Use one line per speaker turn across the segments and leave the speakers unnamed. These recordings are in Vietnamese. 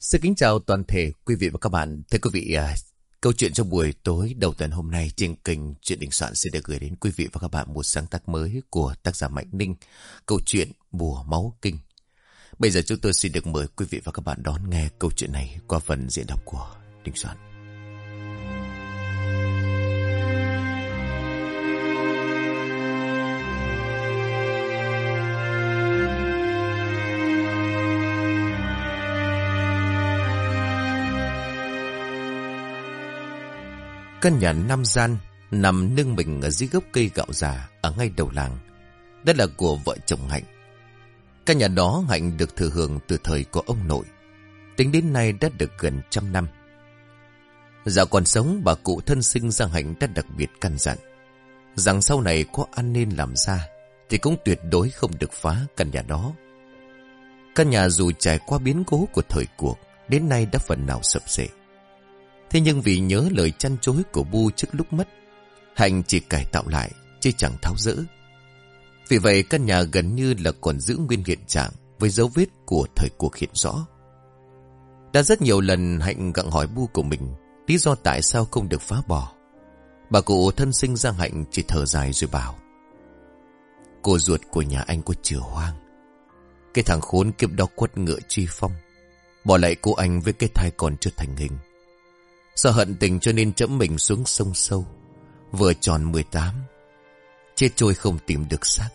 Xin kính chào toàn thể quý vị và các bạn. Thưa quý vị, à, câu chuyện trong buổi tối đầu tuần hôm nay trên kênh Chuyện Đình Soạn sẽ được gửi đến quý vị và các bạn một sáng tác mới của tác giả Mạnh Ninh, câu chuyện Bùa Máu Kinh. Bây giờ chúng tôi xin được mời quý vị và các bạn đón nghe câu chuyện này qua phần diễn đọc của Đình Soạn. Căn nhà Nam gian nằm nâng mình ở dưới gốc cây gạo già ở ngay đầu làng. Đó là của vợ chồng Hạnh. Căn nhà đó Hạnh được thừa hưởng từ thời của ông nội. Tính đến nay đã được gần trăm năm. Dạo còn sống, bà cụ thân sinh Giang Hạnh đã đặc biệt căn dặn. Rằng sau này có ăn nên làm ra thì cũng tuyệt đối không được phá căn nhà đó. Căn nhà dù trải qua biến cố của thời cuộc, đến nay đã phần nào sập sệ. Thế nhưng vì nhớ lời chăn chối của Bu trước lúc mất, Hạnh chỉ cải tạo lại, chứ chẳng tháo rỡ. Vì vậy căn nhà gần như là còn giữ nguyên hiện trạng với dấu vết của thời cuộc hiện rõ. Đã rất nhiều lần Hạnh gặng hỏi Bu của mình lý do tại sao không được phá bỏ. Bà cụ thân sinh Giang Hạnh chỉ thở dài rồi bảo. Cô ruột của nhà anh có chừa hoang. Cái thằng khốn kiếp đó quất ngựa truy phong. Bỏ lại cô anh với cái thai còn chưa thành hình. Sợ hận tình cho nên chấm mình xuống sông sâu. Vừa tròn 18. Chết trôi không tìm được xác.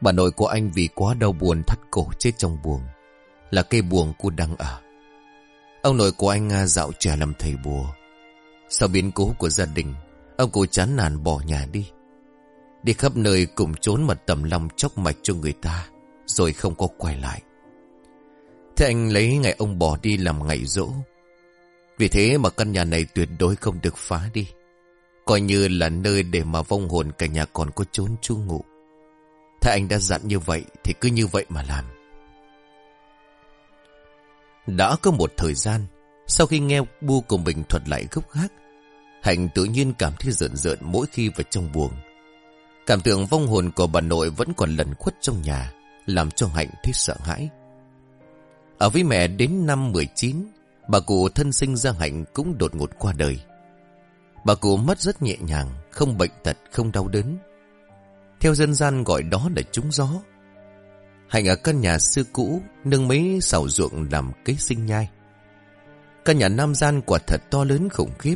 Bà nội của anh vì quá đau buồn thắt cổ chết trong buồng. Là cây buồng cô đang ở. Ông nội của anh Nga dạo trẻ làm thầy bùa. Sau biến cố của gia đình, ông cụ chán nản bỏ nhà đi. Đi khắp nơi cùng trốn mà tầm lòng chóc mạch cho người ta, rồi không có quay lại. Thế anh lấy ngày ông bỏ đi làm ngày rỗ, vì thế mà căn nhà này tuyệt đối không được phá đi. Coi như là nơi để mà vong hồn cả nhà còn có trốn chu ngụ. ถ้ anh đã dặn như vậy thì cứ như vậy mà làm. Đã có một thời gian, sau khi nghe bu của mình thuật lại gốc gác, Hạnh tự nhiên cảm thấy rợn rợn mỗi khi vào trong buồng. Cảm tưởng vong hồn của bà nội vẫn còn lẩn khuất trong nhà, làm cho Hạnh thấy sợ hãi. Ở với mẹ đến năm 19, Bà cụ thân sinh ra hạnh cũng đột ngột qua đời. Bà cụ mất rất nhẹ nhàng, không bệnh tật, không đau đớn. Theo dân gian gọi đó là trúng gió. Hạnh ở căn nhà xưa cũ, nâng mấy xào ruộng làm kế sinh nhai. Căn nhà nam gian quả thật to lớn khủng khiếp.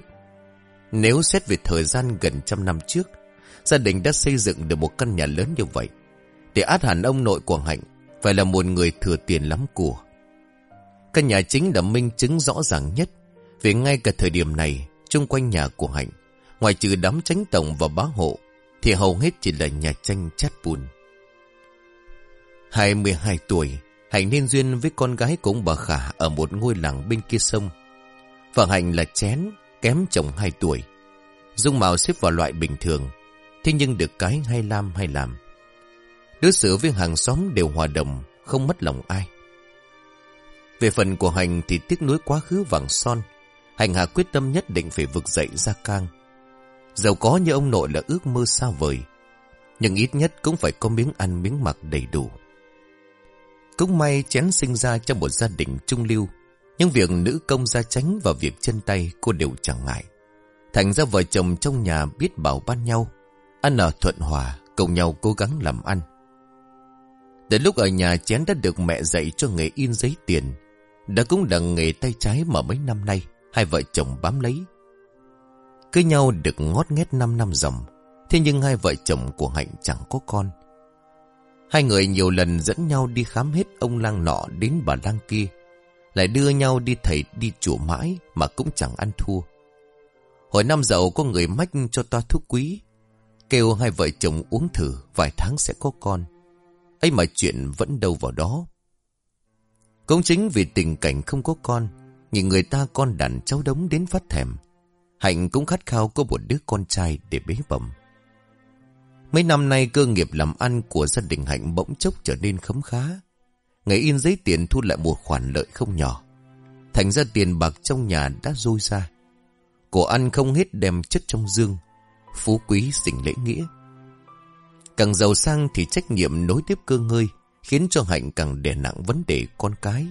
Nếu xét về thời gian gần trăm năm trước, gia đình đã xây dựng được một căn nhà lớn như vậy. Để át hẳn ông nội của Hạnh phải là một người thừa tiền lắm của. Căn nhà chính là minh chứng rõ ràng nhất. Vì ngay cả thời điểm này, chung quanh nhà của Hạnh, ngoài trừ đám tránh tổng và bá hộ, thì hầu hết chỉ là nhà tranh chát bùn. 22 tuổi, Hạnh nên duyên với con gái của ông bà Khả ở một ngôi làng bên kia sông. Và Hạnh là chén, kém chồng 2 tuổi. Dung mạo xếp vào loại bình thường, thế nhưng được cái hay lam hay làm. Đối xử với hàng xóm đều hòa đồng, không mất lòng ai. Về phần của Hành thì tiếc nuối quá khứ vàng son. Hành hạ quyết tâm nhất định phải vực dậy Gia Cang. Giàu có như ông nội là ước mơ xa vời. Nhưng ít nhất cũng phải có miếng ăn miếng mặc đầy đủ. Cũng may chén sinh ra trong một gia đình trung lưu. Nhưng việc nữ công gia tránh và việc chân tay cô đều chẳng ngại. Thành ra vợ chồng trong nhà biết bảo ban nhau. Ăn ở thuận hòa, cùng nhau cố gắng làm ăn. Đến lúc ở nhà chén đã được mẹ dạy cho nghề in giấy tiền đã cũng là nghề tay trái mà mấy năm nay, Hai vợ chồng bám lấy. Cưới nhau được ngót nghét 5 năm dòng, Thế nhưng hai vợ chồng của Hạnh chẳng có con. Hai người nhiều lần dẫn nhau đi khám hết ông lang nọ đến bà lang kia, Lại đưa nhau đi thầy đi chùa mãi mà cũng chẳng ăn thua. Hồi năm dậu có người mách cho toa thuốc quý, Kêu hai vợ chồng uống thử vài tháng sẽ có con. Ấy mà chuyện vẫn đâu vào đó cũng chính vì tình cảnh không có con, nhìn người ta con đàn cháu đống đến phát thèm. Hạnh cũng khát khao có một đứa con trai để bế bẩm. Mấy năm nay cơ nghiệp làm ăn của gia đình Hạnh bỗng chốc trở nên khấm khá. Ngày in giấy tiền thu lại một khoản lợi không nhỏ. Thành ra tiền bạc trong nhà đã dôi ra. Cổ ăn không hết đem chất trong dương. Phú quý sinh lễ nghĩa. Càng giàu sang thì trách nhiệm nối tiếp cơ ngơi khiến cho Hạnh càng đè nặng vấn đề con cái.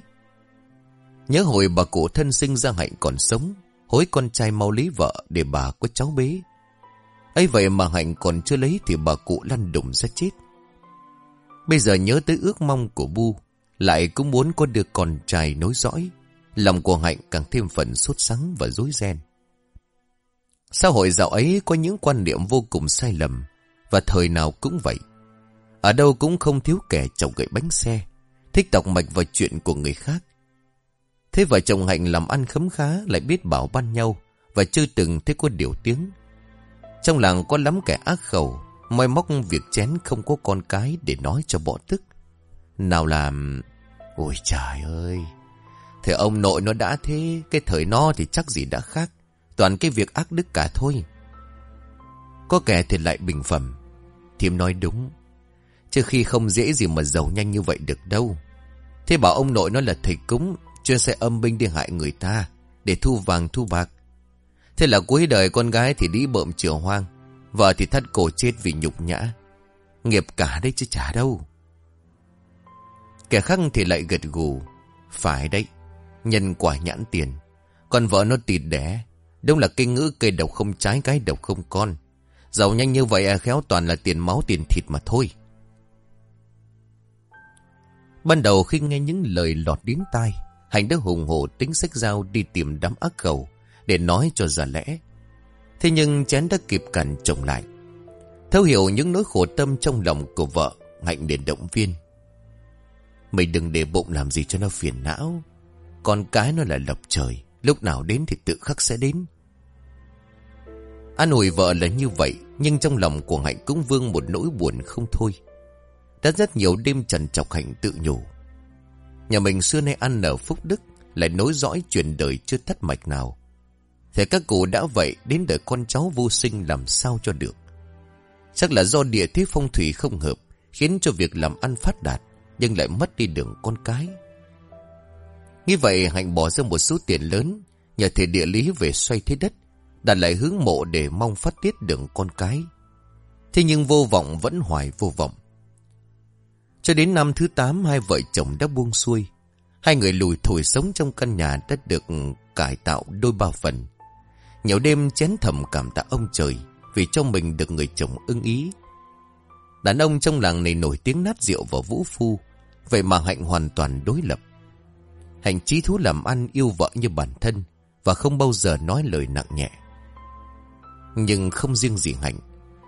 Nhớ hồi bà cụ thân sinh ra hạnh còn sống, Hối con trai mau lấy vợ Để bà có cháu bế ấy vậy mà hạnh còn chưa lấy Thì bà cụ lăn đùng ra chết. Bây giờ nhớ tới ước mong của Bu, Lại cũng muốn có được con trai nối dõi. Lòng của hạnh càng thêm phần sốt sắng và rối ren. Xã hội dạo ấy có những quan niệm vô cùng sai lầm, Và thời nào cũng vậy. Ở đâu cũng không thiếu kẻ chồng gậy bánh xe, Thích đọc mạch vào chuyện của người khác. Thế vợ chồng Hạnh làm ăn khấm khá, Lại biết bảo ban nhau Và chưa từng thấy có điều tiếng. Trong làng có lắm kẻ ác khẩu, moi móc việc chén không có con cái Để nói cho bỏ tức. Nào làm Ôi trời ơi, Thế ông nội nó đã thế, Cái thời nó thì chắc gì đã khác, Toàn cái việc ác đức cả thôi. Có kẻ thì lại bình phẩm, Thiêm nói đúng. Chứ khi không dễ gì mà giàu nhanh như vậy được đâu. Thế bảo ông nội nó là thầy cúng, Chuyên xe âm binh đi hại người ta, Để thu vàng thu bạc. Thế là cuối đời con gái thì đi bợm chữa hoang, Vợ thì thắt cổ chết vì nhục nhã. Nghiệp cả đấy chứ chả đâu. Kẻ khác thì lại gật gù, Phải đấy, Nhân quả nhãn tiền, Con vợ nó tịt đẻ, Đúng là kinh ngữ cây độc không trái, cái độc không con. Giàu nhanh như vậy à khéo toàn là tiền máu, tiền thịt mà thôi. Ban đầu khi nghe những lời lọt đến tai Hành đã hùng hổ tính sách dao đi tìm đám ác cầu Để nói cho ra lẽ. Thế nhưng chén đã kịp cản chồng lại. Thấu hiểu những nỗi khổ tâm trong lòng của vợ, Hạnh để động viên. Mày đừng để bụng làm gì cho nó phiền não. Con cái nó là lộc trời, Lúc nào đến thì tự khắc sẽ đến. An ủi vợ là như vậy, Nhưng trong lòng của Hạnh cũng vương một nỗi buồn không thôi. Đã rất nhiều đêm trần chọc Hạnh tự nhủ. Nhà mình xưa nay ăn nở phúc đức, Lại nối dõi truyền đời chưa thất mạch nào. Thế các cụ đã vậy Đến đời con cháu vô sinh làm sao cho được. Chắc là do địa thế phong thủy không hợp, Khiến cho việc làm ăn phát đạt, Nhưng lại mất đi đường con cái. Như vậy, Hạnh bỏ ra một số tiền lớn, Nhờ thể địa lý về xoay thế đất, Đặt lại hướng mộ để mong phát tiết đường con cái. Thế nhưng vô vọng vẫn hoài vô vọng cho đến năm thứ 8 hai vợ chồng đã buông xuôi. Hai người lùi thổi sống trong căn nhà đã được cải tạo đôi ba phần. Nhiều đêm chén thầm cảm tạ ông trời vì cho mình được người chồng ưng ý. Đàn ông trong làng này nổi tiếng nát rượu và vũ phu, vậy mà Hạnh hoàn toàn đối lập. Hạnh trí thú làm ăn yêu vợ như bản thân và không bao giờ nói lời nặng nhẹ. Nhưng không riêng gì Hạnh,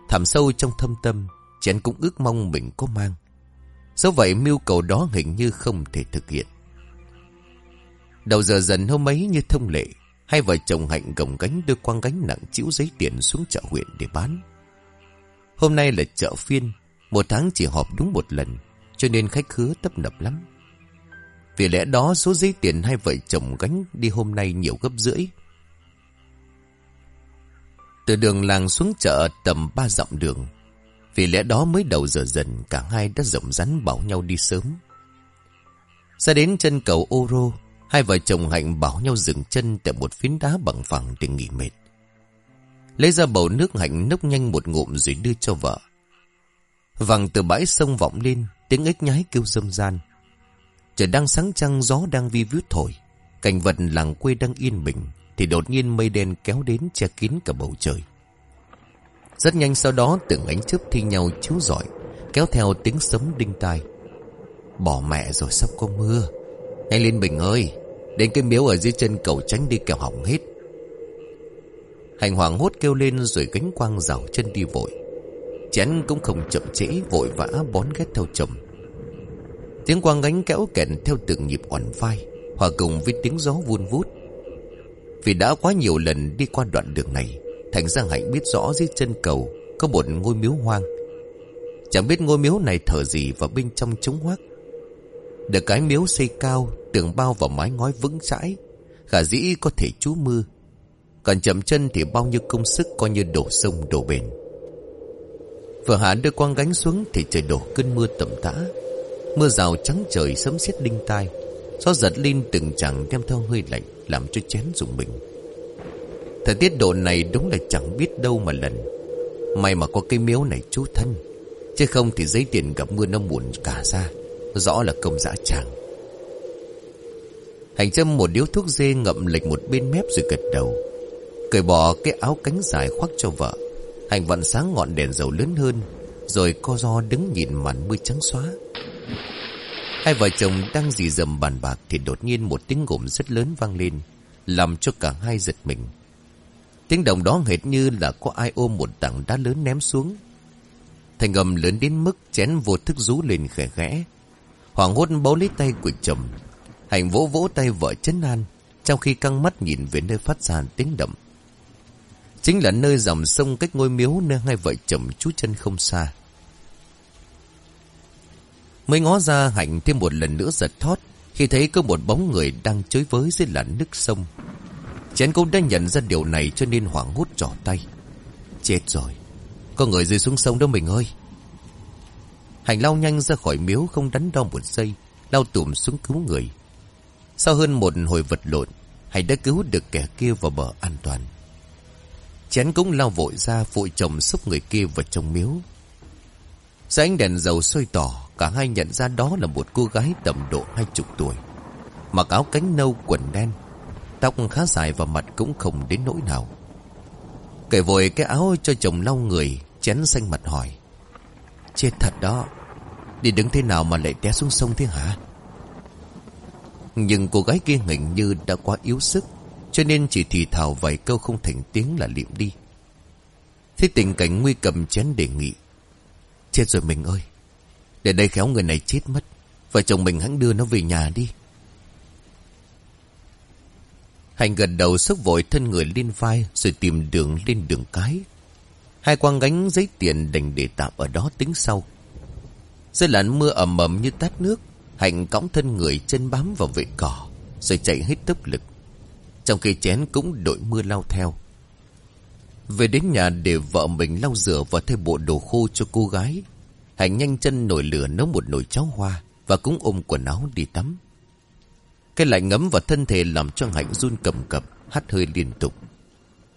thẳm sâu trong thâm tâm, chén cũng ước mong mình có mang. Do vậy mưu cầu đó hình như không thể thực hiện. Đầu giờ dần hôm ấy như thông lệ, hai vợ chồng Hạnh gồng gánh đưa quang gánh nặng chịu giấy tiền xuống chợ huyện để bán. Hôm nay là chợ phiên, một tháng chỉ họp đúng một lần, cho nên khách khứa tấp nập lắm. Vì lẽ đó số giấy tiền hai vợ chồng gánh đi hôm nay nhiều gấp rưỡi. Từ đường làng xuống chợ tầm ba dặm đường, vì lẽ đó mới đầu giờ dần cả hai đã rộng rắn bảo nhau đi sớm. Ra đến chân cầu ô rô, hai vợ chồng Hạnh bảo nhau dừng chân tại một phiến đá bằng phẳng để nghỉ mệt. Lấy ra bầu nước Hạnh nốc nhanh một ngụm rồi đưa cho vợ. Vàng từ bãi sông vọng lên, tiếng ếch nhái kêu râm gian. Trời đang sáng trăng, gió đang vi vút thổi. Cảnh vật làng quê đang yên bình, thì đột nhiên mây đen kéo đến che kín cả bầu trời. Rất nhanh sau đó từng ánh chớp thi nhau chiếu rọi, Kéo theo tiếng sấm đinh tai. Bỏ mẹ rồi sắp có mưa. Anh liên Bình ơi, Đến cái miếu ở dưới chân cầu tránh đi kẻo hỏng hết. Hành hoàng hốt kêu lên rồi gánh quang rào chân đi vội. Chén cũng không chậm trễ, vội vã bón ghét theo chồng. Tiếng quang gánh kéo kẹn theo từng nhịp oằn vai, Hòa cùng với tiếng gió vun vút. Vì đã quá nhiều lần đi qua đoạn đường này Thành ra Hạnh biết rõ dưới chân cầu Có một ngôi miếu hoang. Chẳng biết ngôi miếu này thờ gì Và bên trong trống hoác. Được cái miếu xây cao, Tường bao vào mái ngói vững chãi, Khả dĩ có thể trú mưa. Còn chậm chân thì bao nhiêu công sức Coi như đổ sông, đổ bền. Vừa hạ đưa quang gánh xuống Thì trời đổ cơn mưa tầm tã. Mưa rào trắng trời sấm sét đinh tai, Gió giật lên từng chẳng đem theo hơi lạnh Làm cho chén rụng mình. Thời tiết độ này đúng là chẳng biết đâu mà lần May mà có cái miếu này chú thân, Chứ không thì giấy tiền gặp mưa nó muộn cả ra, Rõ là công dã tràng Hành châm một điếu thuốc dê ngậm lệch một bên mép rồi gật đầu. Cởi bỏ cái áo cánh dài khoác cho vợ. Hành vận sáng ngọn đèn dầu lớn hơn. Rồi co do đứng nhìn màn mưa trắng xóa. Hai vợ chồng đang dì dầm bàn bạc thì đột nhiên một tiếng gồm rất lớn vang lên. Làm cho cả hai giật mình. Tiếng động đó hệt như là có ai ôm một tảng đá lớn ném xuống. Thành ngầm lớn đến mức chén vô thức rú lên khẽ khẽ. Hoàng hốt bấu lấy tay của chồng. Hành vỗ vỗ tay vợ chấn an, trong khi căng mắt nhìn về nơi phát ra tiếng động. Chính là nơi dòng sông cách ngôi miếu nơi hai vợ chồng chú chân không xa. Mới ngó ra Hạnh thêm một lần nữa giật thót khi thấy có một bóng người đang chơi với dưới làn nước sông. Chén cũng đã nhận ra điều này cho nên hoảng hốt trỏ tay. Chết rồi. Có người rơi xuống sông đó mình ơi. Hành lao nhanh ra khỏi miếu không đánh đo một giây. Lao tụm xuống cứu người. Sau hơn một hồi vật lộn. Hành đã cứu được kẻ kia vào bờ an toàn. Chén cũng lao vội ra phụ chồng xúc người kia vào trong miếu. Dưới ánh đèn dầu sôi tỏ, cả hai nhận ra đó là một cô gái tầm độ hai chục tuổi. Mặc áo cánh nâu quần đen, Tóc khá dài và mặt cũng không đến nỗi nào. Cởi vội cái áo cho chồng lau người, Chén xanh mặt hỏi, Chết thật đó, Đi đứng thế nào mà lại té xuống sông thế hả? Nhưng cô gái kia hình như đã quá yếu sức, Cho nên chỉ thì thào vài câu không thành tiếng là liệm đi. Thế tình cảnh nguy cầm chén đề nghị, Chết rồi mình ơi, Để đây khéo người này chết mất, Vợ chồng mình hãng đưa nó về nhà đi. Hành gần đầu sức vội thân người lên vai rồi tìm đường lên đường cái. Hai quang gánh giấy tiền đành để tạm ở đó tính sau. Dưới làn mưa ẩm ẩm như tát nước, Hạnh cõng thân người chân bám vào vệ cỏ, rồi chạy hết tốc lực. Trong khi chén cũng đội mưa lao theo. Về đến nhà để vợ mình lau rửa và thay bộ đồ khô cho cô gái. Hạnh nhanh chân nổi lửa nấu một nồi cháo hoa và cũng ôm quần áo đi tắm. Cái lạnh ngấm vào thân thể làm cho Hạnh run cầm cập, hắt hơi liên tục.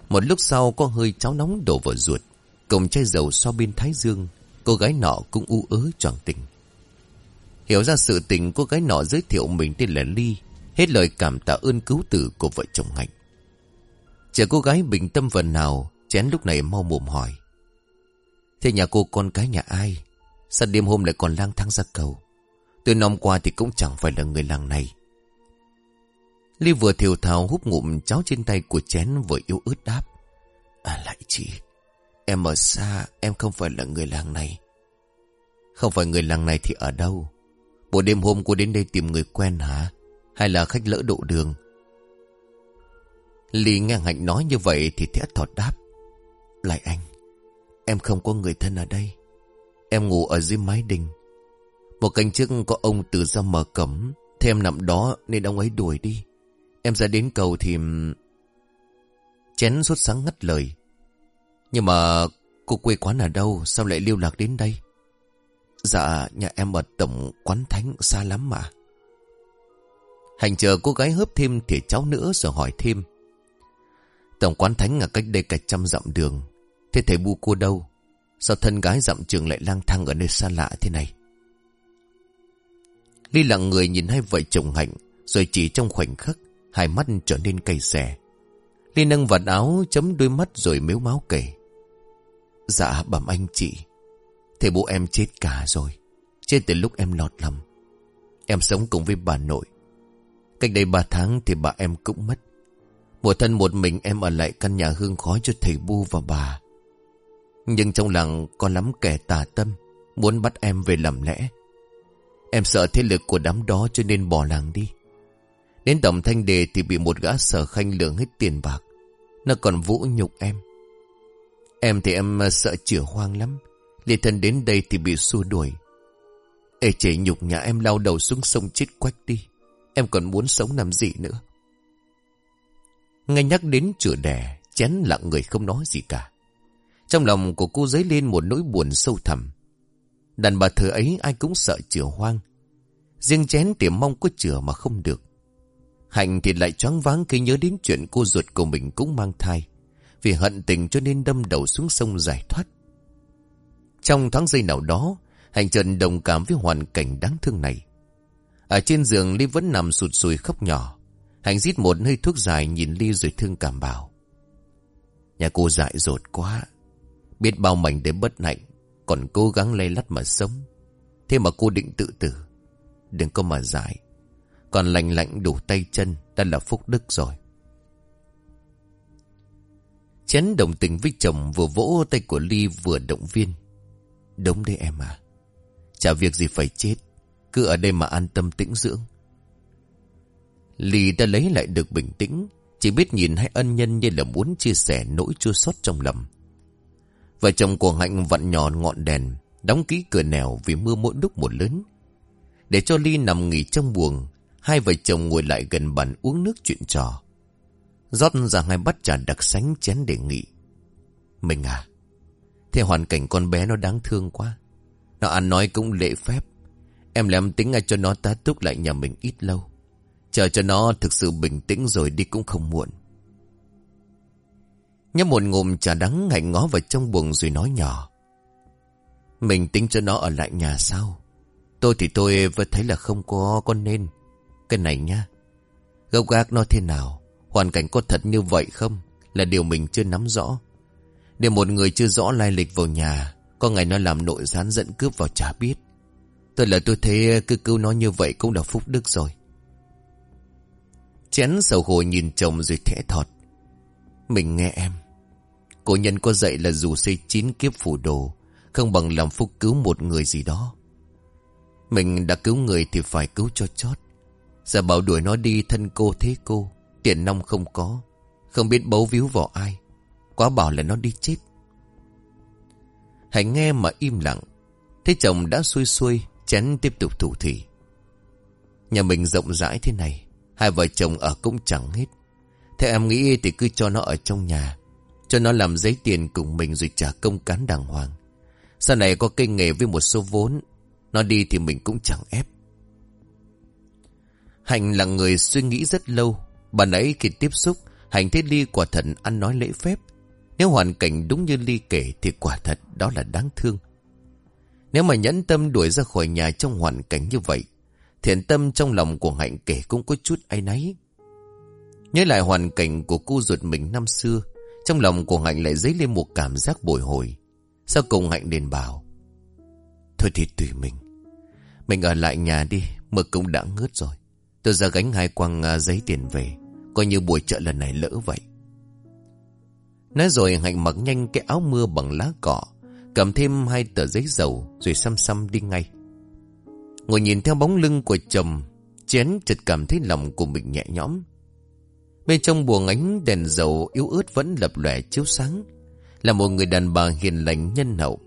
Một lúc sau có hơi cháo nóng đổ vào ruột, cùng chai dầu so bên thái dương, cô gái nọ cũng u ớ tròn tình. Hiểu ra sự tình cô gái nọ giới thiệu mình tên là Ly, hết lời cảm tạ ơn cứu tử của vợ chồng Hạnh. Chờ cô gái bình tâm phần nào, chén lúc này mau mồm hỏi. Thế nhà cô con cái nhà ai? Sao đêm hôm lại còn lang thang ra cầu? Từ năm qua thì cũng chẳng phải là người làng này. Ly vừa thiều thào hút ngụm cháo trên tay của chén vừa yếu ớt đáp. À lại chị, em ở xa, em không phải là người làng này. Không phải người làng này thì ở đâu? Bộ đêm hôm cô đến đây tìm người quen hả? Hay là khách lỡ độ đường? Ly nghe Hạnh nói như vậy thì thét thọt đáp. Lại anh, em không có người thân ở đây. Em ngủ ở dưới mái đình. Một canh trước có ông từ ra mở cấm, thêm nằm đó nên ông ấy đuổi đi. Em ra đến cầu thì... Chén suốt sáng ngắt lời. Nhưng mà cô quê quán ở đâu? Sao lại lưu lạc đến đây? Dạ, nhà em ở tổng quán thánh xa lắm mà. Hành chờ cô gái hớp thêm thì cháu nữa rồi hỏi thêm. Tổng quán thánh ở cách đây cả trăm dặm đường. Thế thầy bu cô đâu? Sao thân gái dặm trường lại lang thang ở nơi xa lạ thế này? Ly lặng người nhìn hai vợ chồng Hạnh Rồi chỉ trong khoảnh khắc Hai mắt trở nên cay xè. Liên nâng vạt áo, chấm đôi mắt rồi mếu máu kể. Dạ bẩm anh chị. Thầy bố em chết cả rồi. Chết từ lúc em lọt lòng. Em sống cùng với bà nội. Cách đây ba tháng thì bà em cũng mất. Một thân một mình em ở lại căn nhà hương khói cho thầy bu và bà. Nhưng trong làng có lắm kẻ tà tâm, Muốn bắt em về làm lẽ. Em sợ thế lực của đám đó cho nên bỏ làng đi. Đến tổng thanh đề thì bị một gã sở khanh lường hết tiền bạc. Nó còn vũ nhục em. Em thì em ờ, sợ chữa hoang lắm. Liệt thân đến đây thì bị xua đuổi. Ê chế nhục nhà em lao đầu xuống sông chết quách đi. Em còn muốn sống làm gì nữa. Nghe nhắc đến chữa đẻ, chén lặng người không nói gì cả. Trong lòng của cô dấy lên một nỗi buồn sâu thẳm. Đàn bà thờ ấy ai cũng sợ chữa hoang. Riêng chén thì mong có chữa mà không được. Hạnh thì lại choáng váng khi nhớ đến chuyện cô ruột của mình cũng mang thai. Vì hận tình cho nên đâm đầu xuống sông giải thoát. Trong tháng giây nào đó, Hạnh trần đồng cảm với hoàn cảnh đáng thương này. Ở trên giường Ly vẫn nằm sụt sùi khóc nhỏ. Hạnh rít một hơi thuốc dài nhìn Ly rồi thương cảm bảo. Nhà cô dại dột quá. Biết bao mảnh để bất hạnh. Còn cố gắng lay lắt mà sống. Thế mà cô định tự tử. Đừng có mà dại. Còn lành lạnh đủ tay chân đã là phúc đức rồi. Chén đồng tình với chồng vừa vỗ tay của Ly vừa động viên. Đúng đấy em à. Chả việc gì phải chết. Cứ ở đây mà an tâm tĩnh dưỡng. Ly đã lấy lại được bình tĩnh. Chỉ biết nhìn hai ân nhân như là muốn chia sẻ nỗi chua xót trong lòng. Vợ chồng của Hạnh vặn nhỏ ngọn đèn. Đóng kỹ cửa nèo vì mưa mỗi lúc một lớn. Để cho Ly nằm nghỉ trong buồng. Hai vợ chồng ngồi lại gần bàn uống nước chuyện trò. rót ra hai bát trà đặc sánh chén đề nghị. Mình à, thế hoàn cảnh con bé nó đáng thương quá. Nó ăn nói cũng lệ phép. Em làm tính ngay cho nó tá túc lại nhà mình ít lâu. Chờ cho nó thực sự bình tĩnh rồi đi cũng không muộn. Nhấp một ngụm trà đắng hạnh ngó vào trong buồng rồi nói nhỏ. Mình tính cho nó ở lại nhà sao? Tôi thì tôi vẫn thấy là không có con nên. Cái này nha. Gốc gác nó thế nào? Hoàn cảnh có thật như vậy không? Là điều mình chưa nắm rõ. Để một người chưa rõ lai lịch vào nhà, có ngày nó làm nội gián dẫn cướp vào chả biết. Tôi là tôi thấy cứ cứu nó như vậy cũng là phúc đức rồi. Chén sầu khổ nhìn chồng rồi thẻ thọt. Mình nghe em. Cổ nhân có dạy là dù xây chín kiếp phủ đồ, không bằng làm phúc cứu một người gì đó. Mình đã cứu người thì phải cứu cho chót. Giờ bảo đuổi nó đi thân cô thế cô, tiền nong không có, không biết bấu víu vào ai. Quá bảo là nó đi chết. Hãy nghe mà im lặng. Thế chồng đã xuôi xuôi, chén tiếp tục thủ thủy. Nhà mình rộng rãi thế này, hai vợ chồng ở cũng chẳng hết. Thế em nghĩ thì cứ cho nó ở trong nhà, cho nó làm giấy tiền cùng mình rồi trả công cán đàng hoàng. Sau này có cây nghề với một số vốn, nó đi thì mình cũng chẳng ép. Hạnh là người suy nghĩ rất lâu. Bà nãy khi tiếp xúc, Hạnh thấy Ly quả thật ăn nói lễ phép. Nếu hoàn cảnh đúng như Ly kể thì quả thật đó là đáng thương. Nếu mà nhẫn tâm đuổi ra khỏi nhà trong hoàn cảnh như vậy, thiện tâm trong lòng của Hạnh kể cũng có chút ai nấy. Nhớ lại hoàn cảnh của cô ruột mình năm xưa, trong lòng của Hạnh lại dấy lên một cảm giác bồi hồi. Sau cùng Hạnh liền bảo, Thôi thì tùy mình. Mình ở lại nhà đi, mực cũng đã ngớt rồi. Tôi ra gánh hai quăng à, giấy tiền về, coi như buổi chợ lần này lỡ vậy. Nói rồi Hạnh mặc nhanh cái áo mưa bằng lá cỏ, cầm thêm hai tờ giấy dầu rồi xăm xăm đi ngay. Ngồi nhìn theo bóng lưng của chồng, chén chợt cảm thấy lòng của mình nhẹ nhõm. Bên trong buồng ánh đèn dầu yếu ớt vẫn lập lòe chiếu sáng. Là một người đàn bà hiền lành nhân hậu.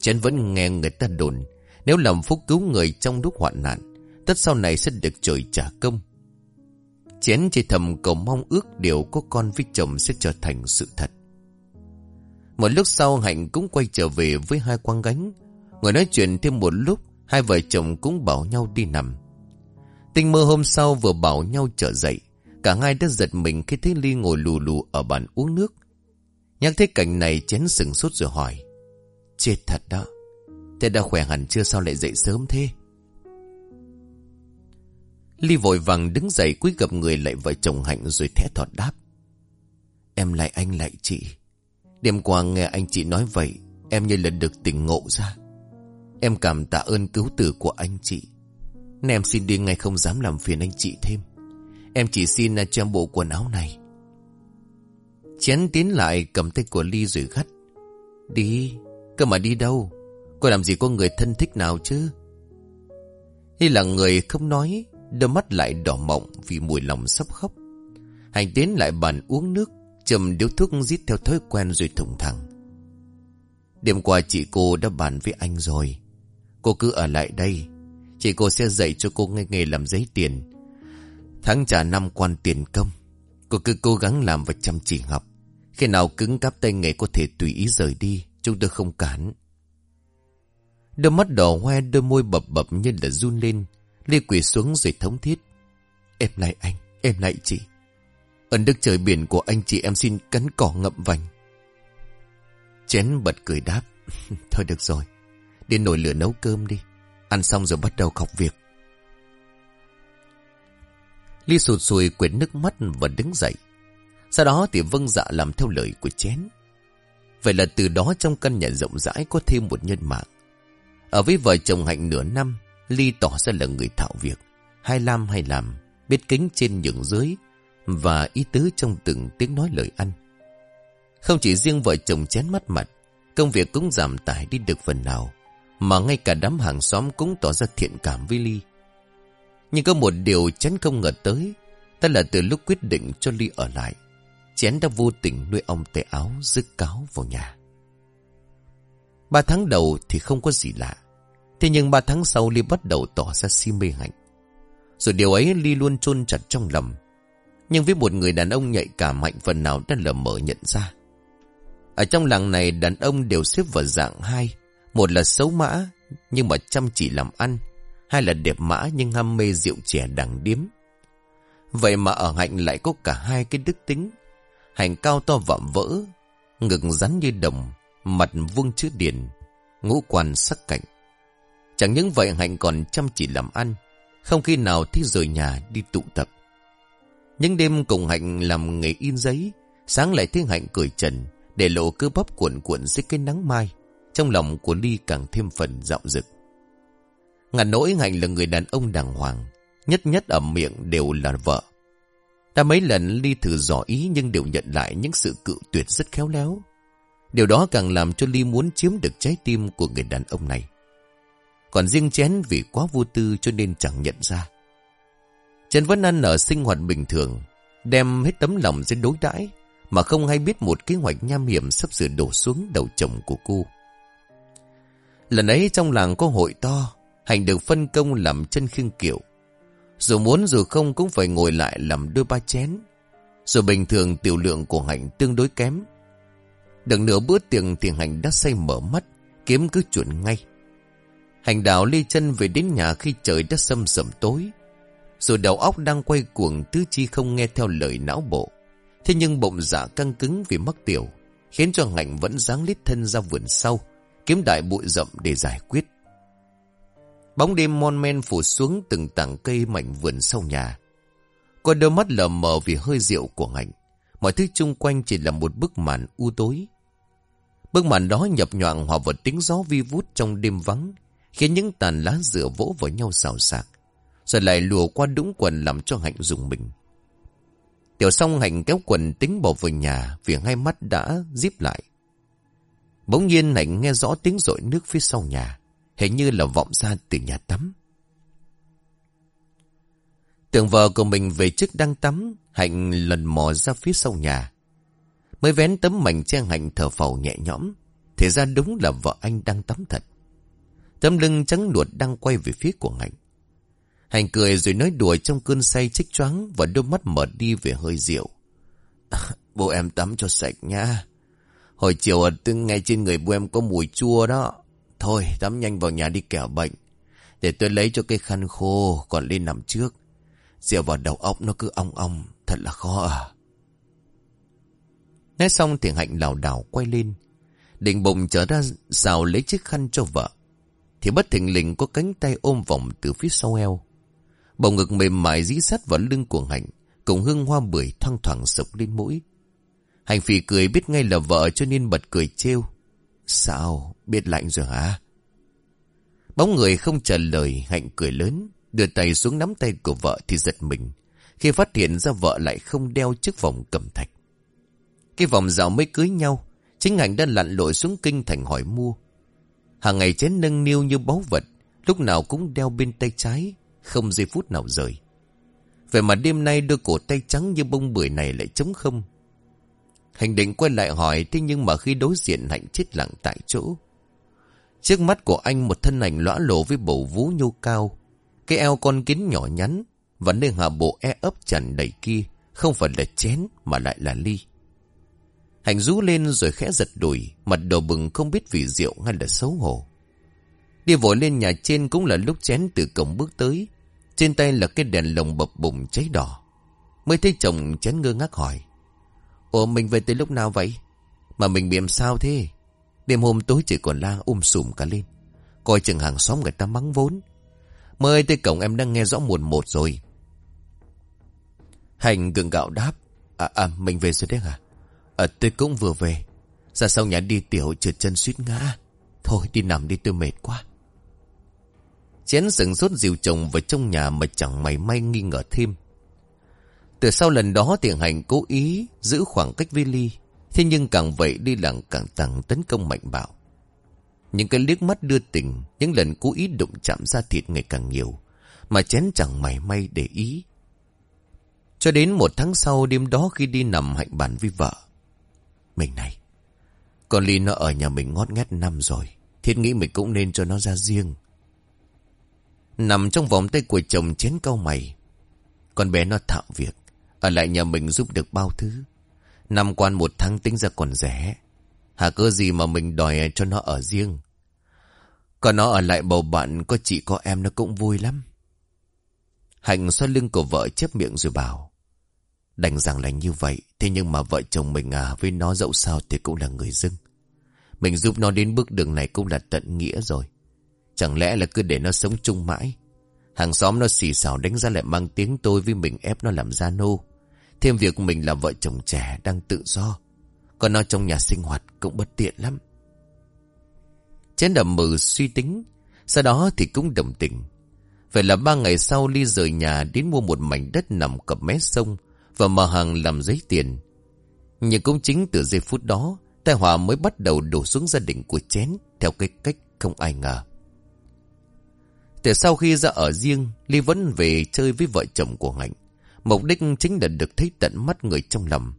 Chén vẫn nghe người ta đồn, nếu làm phúc cứu người trong lúc hoạn nạn, tất sau này sẽ được trời trả công. Chén chỉ thầm cầu mong ước điều có con với chồng sẽ trở thành sự thật. Một lúc sau Hạnh cũng quay trở về với hai quang gánh. Ngồi nói chuyện thêm một lúc, hai vợ chồng cũng bảo nhau đi nằm. Tình mơ hôm sau vừa bảo nhau trở dậy. Cả hai đã giật mình khi thấy Ly ngồi lù lù ở bàn uống nước. Nhắc thấy cảnh này chén sừng sốt rồi hỏi. Chết thật đó. Thế đã khỏe hẳn chưa sao lại dậy sớm thế? Ly vội vàng đứng dậy cúi gặp người lại vợ chồng Hạnh rồi thẻ thọt đáp. Em lại anh lại chị. Đêm qua nghe anh chị nói vậy, em như lần được tỉnh ngộ ra. Em cảm tạ ơn cứu tử của anh chị. Nên em xin đi ngay không dám làm phiền anh chị thêm. Em chỉ xin cho bộ quần áo này. Chén tiến lại cầm tay của Ly rồi gắt. Đi, cơ mà đi đâu? Cô làm gì có người thân thích nào chứ? Hay là người không nói, đôi mắt lại đỏ mộng vì mùi lòng sắp khóc. Hành tiến lại bàn uống nước, trầm điếu thuốc giết theo thói quen rồi thủng thẳng. Đêm qua chị cô đã bàn với anh rồi. Cô cứ ở lại đây. Chị cô sẽ dạy cho cô nghe nghề làm giấy tiền. Tháng trả năm quan tiền công. Cô cứ cố gắng làm và chăm chỉ học. Khi nào cứng cáp tay nghề có thể tùy ý rời đi. Chúng tôi không cản. Đôi mắt đỏ hoe đôi môi bập bập như là run lên. Lê quỳ xuống rồi thống thiết. Em lại anh, em lại chị. Ấn đức trời biển của anh chị em xin cắn cỏ ngậm vành. Chén bật cười đáp. Thôi được rồi, đi nồi lửa nấu cơm đi. Ăn xong rồi bắt đầu học việc. Ly sụt sùi quyển nước mắt và đứng dậy. Sau đó thì vâng dạ làm theo lời của chén. Vậy là từ đó trong căn nhà rộng rãi có thêm một nhân mạng. Ở với vợ chồng Hạnh nửa năm, Ly tỏ ra là người thạo việc. Hai lam hay làm, biết kính trên nhường dưới và ý tứ trong từng tiếng nói lời ăn. Không chỉ riêng vợ chồng chén mắt mặt, công việc cũng giảm tải đi được phần nào, mà ngay cả đám hàng xóm cũng tỏ ra thiện cảm với Ly. Nhưng có một điều chén không ngờ tới, đó là từ lúc quyết định cho Ly ở lại, chén đã vô tình nuôi ông tệ áo dứt cáo vào nhà. Ba tháng đầu thì không có gì lạ, thế nhưng ba tháng sau Ly bắt đầu tỏ ra si mê hạnh. Rồi điều ấy Ly luôn chôn chặt trong lòng, nhưng với một người đàn ông nhạy cảm hạnh phần nào đã lờ mở nhận ra. Ở trong làng này đàn ông đều xếp vào dạng hai. Một là xấu mã nhưng mà chăm chỉ làm ăn. Hai là đẹp mã nhưng ham mê rượu chè đằng điếm. Vậy mà ở Hạnh lại có cả hai cái đức tính. Hạnh cao to vạm vỡ, ngực rắn như đồng, mặt vuông chữ điển, ngũ quan sắc cạnh. Chẳng những vậy Hạnh còn chăm chỉ làm ăn, không khi nào thích rời nhà đi tụ tập. Những đêm cùng Hạnh làm nghề in giấy, sáng lại thấy Hạnh cười trần, để lộ cơ bắp cuộn cuộn dưới cái nắng mai. Trong lòng của Ly càng thêm phần dạo dực. Ngàn nỗi Hạnh là người đàn ông đàng hoàng, nhất nhất ở miệng đều là vợ. Đã mấy lần Ly thử dò ý nhưng đều nhận lại những sự cự tuyệt rất khéo léo. Điều đó càng làm cho Ly muốn chiếm được trái tim của người đàn ông này. Còn riêng chén vì quá vô tư cho nên chẳng nhận ra. Chén vẫn ăn ở sinh hoạt bình thường, đem hết tấm lòng ra đối đãi mà không hay biết một kế hoạch nham hiểm sắp sửa đổ xuống đầu chồng của cô. Lần ấy trong làng có hội to, Hành được phân công làm chân khiêng kiệu. Dù muốn dù không cũng phải ngồi lại làm đôi ba chén. Dù bình thường tiểu lượng của Hạnh tương đối kém. đằng nửa bữa tiệc thì Hành đã say mở mắt, kiếm cứ chuẩn ngay. Hành đào lê chân về đến nhà khi trời đã sâm sầm tối. Rồi đầu óc đang quay cuồng tứ chi không nghe theo lời não bộ. Thế nhưng bụng dạ căng cứng vì mắc tiểu, khiến cho ngành vẫn dáng lít thân ra vườn sau, kiếm đại bụi rậm để giải quyết. Bóng đêm mon men phủ xuống từng tảng cây mảnh vườn sau nhà. Qua đôi mắt lờ mờ vì hơi rượu của ngành, mọi thứ chung quanh chỉ là một bức màn u tối. Bức màn đó nhập nhoạng hòa vật tiếng gió vi vút trong đêm vắng, khiến những tàn lá dựa vỗ vào nhau xào xạc, rồi lại lùa qua đũng quần làm cho Hạnh dùng mình. Tiểu song hạnh kéo quần tính bỏ về nhà vì hai mắt đã díp lại. Bỗng nhiên hạnh nghe rõ tiếng rội nước phía sau nhà, hình như là vọng ra từ nhà tắm. Tưởng vợ của mình về trước đang tắm, hạnh lần mò ra phía sau nhà. Mới vén tấm mảnh che hạnh thở phào nhẹ nhõm, thì ra đúng là vợ anh đang tắm thật. Tấm lưng trắng luột đang quay về phía của hạnh. Hành cười rồi nói đùa trong cơn say chích choáng và đôi mắt mở đi về hơi rượu. bố em tắm cho sạch nha. Hồi chiều ở từng ngay trên người bố em có mùi chua đó. Thôi, tắm nhanh vào nhà đi kẻo bệnh. Để tôi lấy cho cái khăn khô, còn lên nằm trước. Rượu vào đầu óc nó cứ ong ong. Thật là khó à. Nói xong thì Hạnh lảo đảo quay lên. Định bụng trở ra xào lấy chiếc khăn cho vợ. Thì bất thình lình có cánh tay ôm vòng từ phía sau eo. Bầu ngực mềm mại dí sát vào lưng của Hạnh, cùng hương hoa bưởi thoang thoảng sộc lên mũi. Hành phì cười biết ngay là vợ cho nên bật cười trêu. Sao, biết lạnh rồi hả? Bóng người không trả lời, Hạnh cười lớn, đưa tay xuống nắm tay của vợ thì giật mình. Khi phát hiện ra vợ lại không đeo chiếc vòng cầm thạch. Cái vòng dạo mới cưới nhau, chính Hạnh đã lặn lội xuống kinh thành hỏi mua. Hàng ngày chén nâng niu như báu vật, lúc nào cũng đeo bên tay trái, không giây phút nào rời. Vậy mà đêm nay đôi cổ tay trắng như bông bưởi này lại trống không. Hành định quay lại hỏi thế nhưng mà khi đối diện hạnh chết lặng tại chỗ. Trước mắt của anh một thân ảnh lõa lộ với bầu vú nhô cao. Cái eo con kín nhỏ nhắn và nơi hạ bộ e ấp tràn đầy kia không phải là chén mà lại là ly. Hành rú lên rồi khẽ giật đùi, mặt đầu bừng không biết vì rượu hay là xấu hổ. Đi vội lên nhà trên cũng là lúc chén từ cổng bước tới. Trên tay là cái đèn lồng bập bùng cháy đỏ. Mới thấy chồng chén ngơ ngác hỏi. Ủa mình về tới lúc nào vậy? Mà mình bị làm sao thế? Đêm hôm tối chỉ còn la um sùm cả lên. Coi chừng hàng xóm người ta mắng vốn. Mới tới cổng em đang nghe rõ muộn một rồi. Hành gượng gạo đáp. À, à, mình về rồi đấy hả? À, Ờ, tôi cũng vừa về. Ra sau nhà đi tiểu trượt chân suýt ngã. Thôi đi nằm đi tôi mệt quá. Chén sừng sốt dìu chồng vào trong nhà mà chẳng mày may nghi ngờ thêm. Từ sau lần đó tiện Hành cố ý giữ khoảng cách với Ly. Thế nhưng càng vậy đi lặng càng tăng tấn công mạnh bạo. Những cái liếc mắt đưa tình, những lần cố ý đụng chạm ra thịt ngày càng nhiều. Mà chén chẳng mày may để ý. Cho đến một tháng sau đêm đó khi đi nằm hạnh bàn với vợ. Mình này, con Ly nó ở nhà mình ngót nghét năm rồi. Thiết nghĩ mình cũng nên cho nó ra riêng. Nằm trong vòng tay của chồng chén cau mày. Con bé nó thạo việc. Ở lại nhà mình giúp được bao thứ. Năm quan một tháng tính ra còn rẻ. Hà cơ gì mà mình đòi cho nó ở riêng. Còn nó ở lại bầu bạn có chị có em nó cũng vui lắm. Hạnh xoay lưng của vợ chép miệng rồi bảo. Đành rằng là như vậy. Thế nhưng mà vợ chồng mình à với nó dẫu sao thì cũng là người dưng. Mình giúp nó đến bước đường này cũng là tận nghĩa rồi. Chẳng lẽ là cứ để nó sống chung mãi. Hàng xóm nó xì xào đánh ra lại mang tiếng tôi với mình ép nó làm gia nô. Thêm việc mình là vợ chồng trẻ đang tự do. Còn nó trong nhà sinh hoạt cũng bất tiện lắm. Chén đầm mừ suy tính. Sau đó thì cũng đồng tình. Vậy là ba ngày sau Ly rời nhà đến mua một mảnh đất nằm cập mé sông và mở hàng làm giấy tiền. Nhưng cũng chính từ giây phút đó, tai họa mới bắt đầu đổ xuống gia đình của chén theo cái cách không ai ngờ. Từ sau khi ra ở riêng, Ly vẫn về chơi với vợ chồng của Hạnh. Mục đích chính là được thấy tận mắt người trong lòng.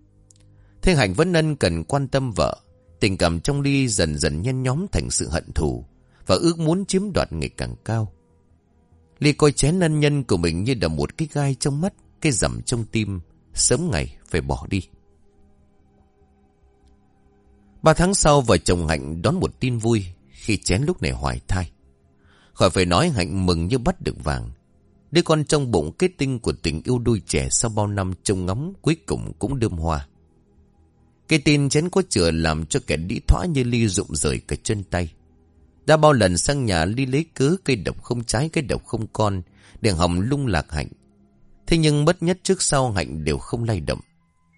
Thế Hạnh vẫn ân cần quan tâm vợ. Tình cảm trong Ly dần dần nhen nhóm thành sự hận thù và ước muốn chiếm đoạt ngày càng cao. Ly coi chén ân nhân của mình như là một cái gai trong mắt, cái rằm trong tim, sớm ngày phải bỏ đi. Ba tháng sau, vợ chồng Hạnh đón một tin vui khi chén lúc này hoài thai. Khỏi phải nói Hạnh mừng như bắt được vàng. Đứa con trong bụng kết tinh của tình yêu đôi trẻ sau bao năm trông ngóng, cuối cùng cũng đơm hoa. Cái tin chén có chữa làm cho kẻ đĩ thoã như Ly rụng rời cả chân tay. Đã bao lần sang nhà Ly lấy cớ cây độc không trái, cây độc không con, để hòng lung lạc Hạnh. Thế nhưng bất nhất trước sau Hạnh đều không lay động.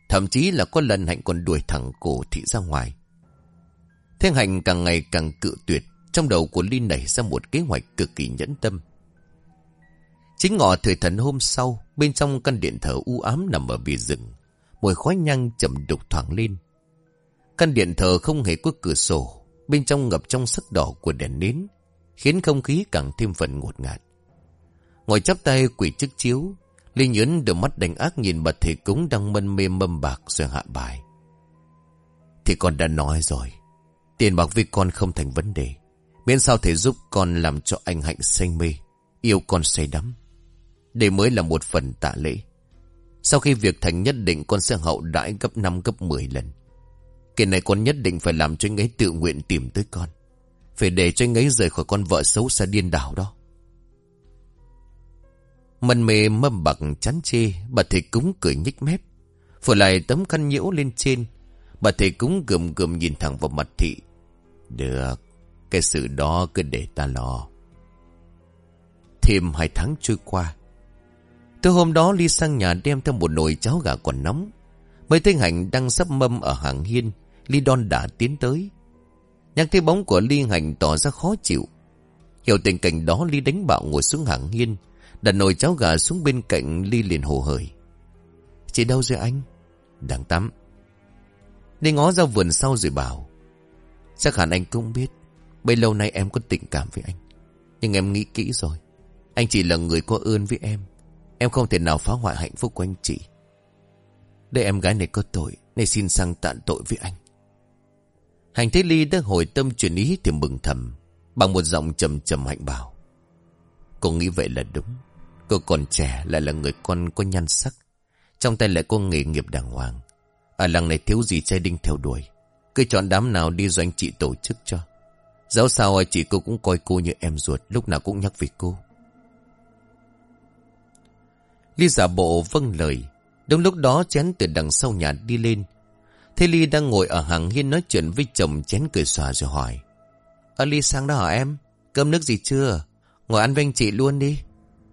Thậm chí là có lần Hạnh còn đuổi thẳng cổ thị ra ngoài. Thế Hạnh càng ngày càng cự tuyệt. Trong đầu của Ly nảy ra một kế hoạch cực kỳ nhẫn tâm. Chính ngọ thời thần hôm sau, bên trong căn điện thờ u ám nằm ở bìa rừng, mùi khói nhang chậm đục thoảng lên. Căn điện thờ không hề có cửa sổ, bên trong ngập trong sắc đỏ của đèn nến, khiến không khí càng thêm phần ngột ngạt. Ngồi chắp tay quỷ chức chiếu, Linh nhớn đôi mắt đánh ác nhìn bà thầy cúng đang mân mê mâm bạc rồi hạ bài. Thì con đã nói rồi, tiền bạc với con không thành vấn đề. Miễn sao thể giúp con làm cho anh hạnh say mê, yêu con say đắm. Đây mới là một phần tạ lễ. Sau khi việc thành nhất định con sẽ hậu đãi gấp 5 gấp 10 lần. Kỳ này con nhất định phải làm cho anh ấy tự nguyện tìm tới con. Phải để cho anh ấy rời khỏi con vợ xấu xa điên đảo đó. Mần mê mâm bạc chán chê, bà thầy cúng cười nhích mép. Phủ lại tấm khăn nhiễu lên trên. Bà thầy cúng gầm gầm nhìn thẳng vào mặt thị. Được, cái sự đó cứ để ta lo. Thêm hai tháng trôi qua. Từ hôm đó Ly sang nhà đem theo một nồi cháo gà còn nóng. Mấy thanh hạnh đang sắp mâm ở hàng hiên. Ly đon đã tiến tới. Nhắc thấy bóng của Ly Hành tỏ ra khó chịu. Hiểu tình cảnh đó Ly đánh bạo ngồi xuống hàng hiên. Đặt nồi cháo gà xuống bên cạnh Ly liền hồ hởi. Chị đâu rồi anh? Đang tắm. Đi ngó ra vườn sau rồi bảo. Chắc hẳn anh cũng biết. Bấy lâu nay em có tình cảm với anh. Nhưng em nghĩ kỹ rồi. Anh chỉ là người có ơn với em. Em không thể nào phá hoại hạnh phúc của anh chị. Để em gái này có tội. Này xin sang tạn tội với anh. Hành Thế Ly đã hồi tâm chuyển ý thì mừng thầm. Bằng một giọng trầm trầm hạnh bảo. Cô nghĩ vậy là đúng. Cô còn trẻ lại là người con có nhan sắc. Trong tay lại có nghề nghiệp đàng hoàng. Ở làng này thiếu gì trai đinh theo đuổi. Cứ chọn đám nào đi doanh chị tổ chức cho. Dẫu sao à, chị cô cũng coi cô như em ruột, Lúc nào cũng nhắc về cô Ly giả bộ vâng lời Đúng lúc đó, chén từ đằng sau nhà đi lên Thế Ly đang ngồi ở hàng hiên nói chuyện với chồng chén cười xòa rồi hỏi ờ, Ơ Ly sang đó hả em Cơm nước gì chưa Ngồi ăn với anh chị luôn đi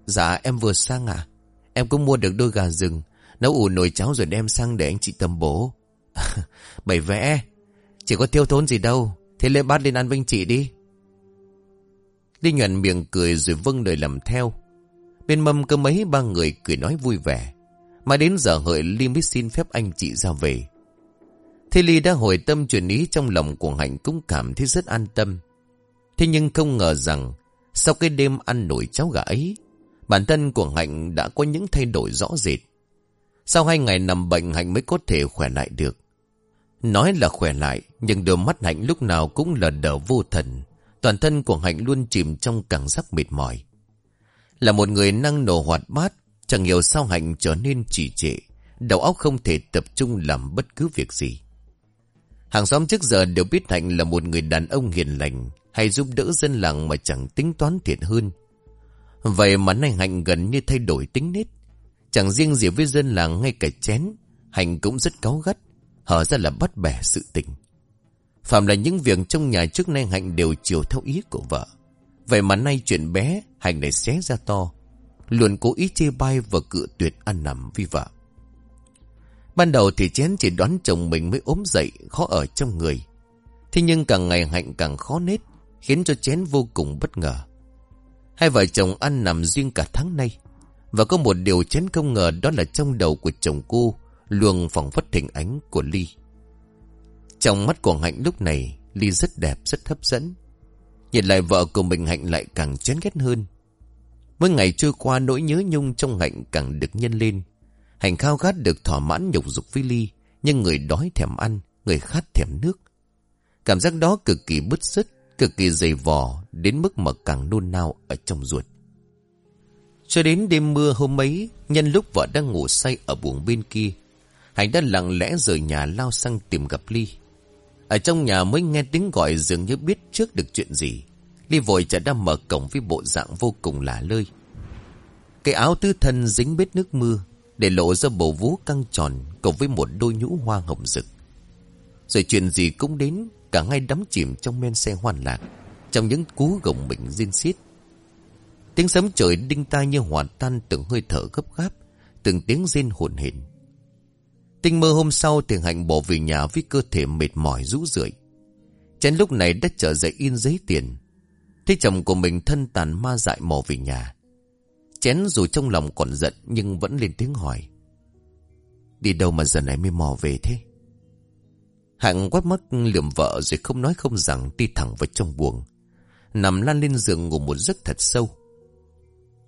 Dạ em vừa sang à Em cũng mua được đôi gà rừng Nấu ủ nồi cháo rồi đem sang để anh chị tâm bố. Bày vẽ. Chỉ có tiêu thốn gì đâu. Thế lên bát lên ăn với anh chị đi. linh nhuận miệng cười rồi vâng lời làm theo. Bên mâm cơ mấy ba người cười nói vui vẻ. Mà đến giờ hợi Ly mới xin phép anh chị ra về. Thế Ly đã hồi tâm chuyển ý trong lòng của Hạnh cũng cảm thấy rất an tâm. Thế nhưng không ngờ rằng sau cái đêm ăn nổi cháo gà ấy, bản thân của Hạnh đã có những thay đổi rõ rệt. Sau hai ngày nằm bệnh Hạnh mới có thể khỏe lại được. Nói là khỏe lại, nhưng đôi mắt Hạnh lúc nào cũng lờ đờ vô thần. Toàn thân của Hạnh luôn chìm trong cảm giác mệt mỏi. Là một người năng nổ hoạt bát, chẳng hiểu sao Hạnh trở nên trì trệ, đầu óc không thể tập trung làm bất cứ việc gì. Hàng xóm trước giờ đều biết Hạnh là một người đàn ông hiền lành, hay giúp đỡ dân làng mà chẳng tính toán thiệt hơn. Vậy mà nay Hạnh gần như thay đổi tính nết. Chẳng riêng gì với dân làng ngay cả chén, Hạnh cũng rất cáu gắt, hở ra là bắt bẻ sự tình. Phạm là những việc trong nhà trước nay Hạnh đều chiều theo ý của vợ. Vậy mà nay chuyện bé, Hạnh lại xé ra to. Luôn cố ý chê bai và cự tuyệt ăn nằm vi vợ. Ban đầu thì chén chỉ đoán chồng mình mới ốm dậy, khó ở trong người. Thế nhưng càng ngày Hạnh càng khó nết, khiến cho chén vô cùng bất ngờ. Hai vợ chồng ăn nằm riêng cả tháng nay. Và có một điều chén không ngờ đó là trong đầu của chồng cô luồng phỏng vất hình ánh của Ly. Trong mắt của Hạnh lúc này, Ly rất đẹp, rất hấp dẫn. Nhìn lại vợ của mình Hạnh lại càng chán ghét hơn. Mỗi ngày trôi qua nỗi nhớ nhung trong Hạnh càng được nhân lên. Hạnh khao khát được thỏa mãn nhục dục với Ly, nhưng người đói thèm ăn, người khát thèm nước. Cảm giác đó cực kỳ bứt rứt, cực kỳ dày vò, đến mức mà càng nôn nao ở trong ruột. Cho đến đêm mưa hôm ấy, nhân lúc vợ đang ngủ say ở buồng bên kia, Hạnh đã lặng lẽ rời nhà lao sang tìm gặp Ly. Ở trong nhà mới nghe tiếng gọi dường như biết trước được chuyện gì. Ly vội chạy ra mở cổng với bộ dạng vô cùng lạ lơi. Cái áo tư thân dính bết nước mưa, để lộ ra bầu vú căng tròn cộng với một đôi nhũ hoa hồng rực. Rồi chuyện gì cũng đến, cả ngay đắm chìm trong men xe hoàn lạc, trong những cú gồng mình riêng xít Tiếng sấm trời đinh tai như hòa tan từng hơi thở gấp gáp, từng tiếng rên hồn hển. Tinh mơ hôm sau thì Hạnh bỏ về nhà với cơ thể mệt mỏi rũ rượi. Chén lúc này đã trở dậy in giấy tiền. thế chồng của mình thân tàn ma dại mò về nhà. Chén dù trong lòng còn giận nhưng vẫn lên tiếng hỏi. Đi đâu mà giờ này mới mò về thế? hạng quát mắt liềm vợ rồi không nói không rằng đi thẳng vào trong buồng. Nằm lan lên giường ngủ một giấc thật sâu.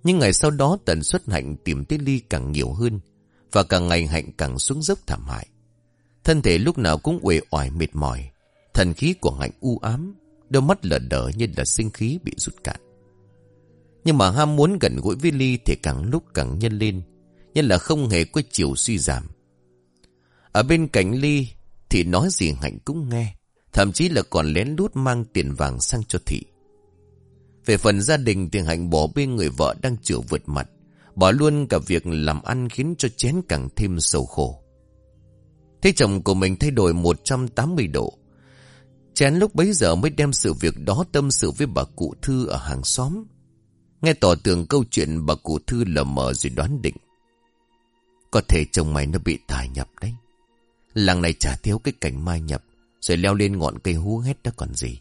Nhưng ngày sau đó tần suất Hạnh tìm tới Ly càng nhiều hơn. Và càng ngày Hạnh càng xuống dốc thảm hại. Thân thể lúc nào cũng uể oải mệt mỏi. Thần khí của Hạnh u ám. Đôi mắt lờ đờ như là sinh khí bị rút cạn. Nhưng mà ham muốn gần gũi với Ly thì càng lúc càng nhân lên. Nhân là không hề có chiều suy giảm. Ở bên cạnh Ly thì nói gì Hạnh cũng nghe. Thậm chí là còn lén lút mang tiền vàng sang cho Thị. Về phần gia đình thì Hạnh bỏ bên người vợ đang chịu vượt mặt. Bỏ luôn cả việc làm ăn khiến cho chén càng thêm sầu khổ. Thế chồng của mình thay đổi 180 độ. Chén lúc bấy giờ mới đem sự việc đó tâm sự với bà cụ Thư ở hàng xóm. Nghe tỏ tường câu chuyện bà cụ Thư lờ mờ rồi đoán định. Có thể chồng mày nó bị tài nhập đấy. Làng này chả thiếu cái cảnh mai nhập, rồi leo lên ngọn cây hú hết đó còn gì.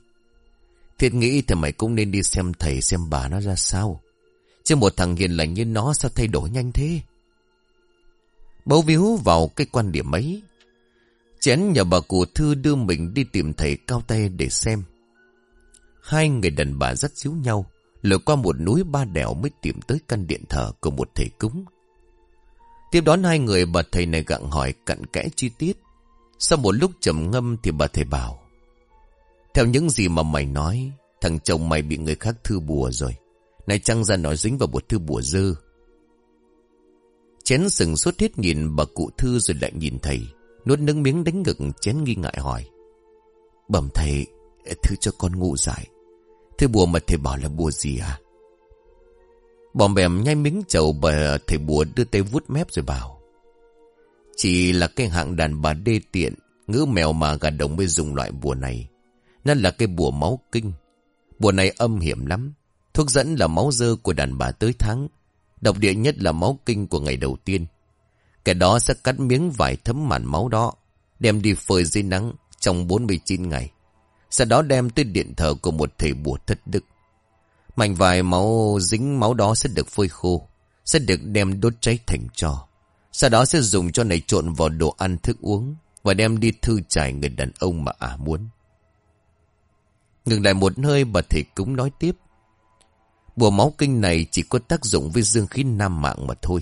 Thiệt nghĩ thì mày cũng nên đi xem thầy xem bà nó ra sao. Chứ một thằng hiền lành như nó sao thay đổi nhanh thế? Bấu víu vào cái quan điểm ấy. Chén nhờ bà cụ Thư đưa mình đi tìm thầy cao tay để xem. Hai người đàn bà rất xíu nhau, lượt qua một núi ba đèo mới tìm tới căn điện thờ của một thầy cúng. Tiếp đón hai người bà thầy này gặng hỏi cặn kẽ chi tiết. Sau một lúc trầm ngâm thì bà thầy bảo. Theo những gì mà mày nói, thằng chồng mày bị người khác thư bùa rồi. Này chăng ra nói dính vào một thư bùa dơ. Chén sừng suốt hết nhìn bà cụ thư rồi lại nhìn thầy. Nuốt nước miếng đánh ngực chén nghi ngại hỏi. Bẩm thầy, thư cho con ngủ giải. Thư bùa mà thầy bảo là bùa gì à? Bòm bèm nhai miếng chầu bà thầy bùa đưa tay vuốt mép rồi bảo. Chỉ là cái hạng đàn bà đê tiện, ngữ mèo mà gà đồng mới dùng loại bùa này. Nó là cái bùa máu kinh. Bùa này âm hiểm lắm. Thuốc dẫn là máu dơ của đàn bà tới tháng. Độc địa nhất là máu kinh của ngày đầu tiên. Kẻ đó sẽ cắt miếng vải thấm màn máu đó, đem đi phơi dưới nắng trong 49 ngày. Sau đó đem tới điện thờ của một thầy bùa thất đức. Mảnh vải máu dính máu đó sẽ được phơi khô, sẽ được đem đốt cháy thành trò. Sau đó sẽ dùng cho này trộn vào đồ ăn thức uống và đem đi thư trải người đàn ông mà ả muốn. Ngừng lại một hơi bà thầy cúng nói tiếp. Bùa máu kinh này chỉ có tác dụng với dương khí nam mạng mà thôi.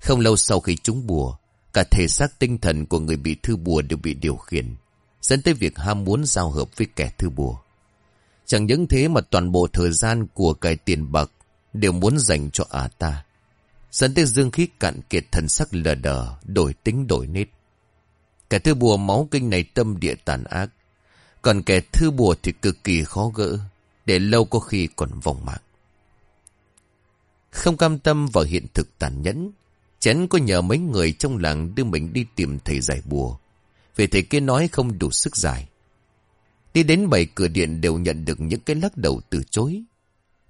Không lâu sau khi trúng bùa, cả thể xác tinh thần của người bị thư bùa đều bị điều khiển, dẫn tới việc ham muốn giao hợp với kẻ thư bùa. Chẳng những thế mà toàn bộ thời gian của cái tiền bạc đều muốn dành cho ả ta. Dẫn tới dương khí cạn kiệt thần sắc lờ đờ, đổi tính đổi nết. Kẻ thư bùa máu kinh này tâm địa tàn ác. Còn kẻ thư bùa thì cực kỳ khó gỡ, để lâu có khi còn vòng mạng. Không cam tâm vào hiện thực tàn nhẫn, Chén có nhờ mấy người trong làng đưa mình đi tìm thầy giải bùa. Vì thầy kia nói không đủ sức giải. Đi đến bảy cửa điện đều nhận được những cái lắc đầu từ chối.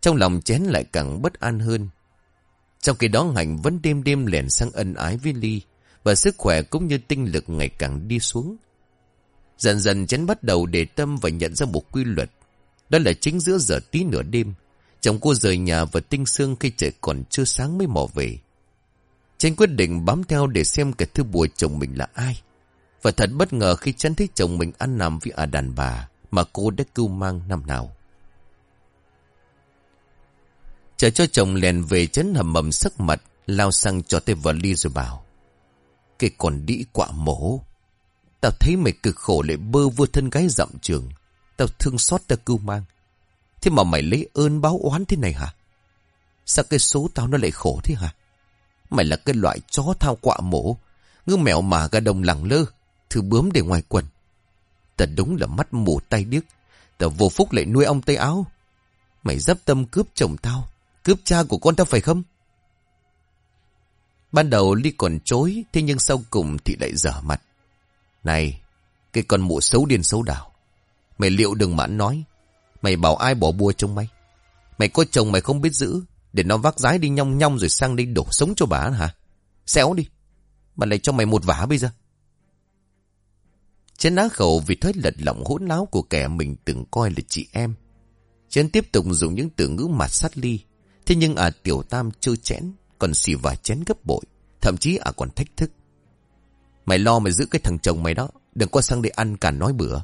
Trong lòng chén lại càng bất an hơn. Trong khi đó Hạnh vẫn đêm đêm lèn sang ân ái với Ly. Và sức khỏe cũng như tinh lực ngày càng đi xuống. Dần dần chén bắt đầu để tâm và nhận ra một quy luật. Đó là chính giữa giờ tí nửa đêm. Chồng cô rời nhà và tinh sương khi trời còn chưa sáng mới mò về. Chén quyết định bám theo để xem kẻ thư bùa chồng mình là ai. Và thật bất ngờ khi chắn thấy chồng mình ăn nằm với à đàn bà mà cô đã cưu mang năm nào. Chờ cho chồng lèn về chấn hầm mầm sắc mặt, lao sang cho tay vợ ly rồi bảo. Cái còn đĩ quạ mổ. Tao thấy mày cực khổ lại bơ vơ thân gái dặm trường. Tao thương xót tao cưu mang. Thế mà mày lấy ơn báo oán thế này hả? Sao cái số tao nó lại khổ thế hả? Mày là cái loại chó thao quạ mổ. Ngư mèo mà gà đồng lẳng lơ. Thứ bướm để ngoài quần. tao đúng là mắt mù tay điếc. tao vô phúc lại nuôi ông tay áo. Mày dấp tâm cướp chồng tao. Cướp cha của con tao phải không? Ban đầu Ly còn chối. Thế nhưng sau cùng thì lại dở mặt. Này, cái con mụ xấu điên xấu đảo. Mày liệu đừng mãn nói. Mày bảo ai bỏ bùa trong mày. Mày có chồng mày không biết giữ. Để nó vác rái đi nhong nhong rồi sang đây đổ sống cho bà hả? Xéo đi. Mà lại cho mày một vả bây giờ. trên á khẩu vì thói lật lọng hỗn láo của kẻ mình từng coi là chị em. Chén tiếp tục dùng những từ ngữ mặt sát ly. Thế nhưng à tiểu tam chơi chén, còn xì vài chén gấp bội. Thậm chí à còn thách thức. Mày lo mày giữ cái thằng chồng mày đó. Đừng có sang đây ăn cả nói bữa.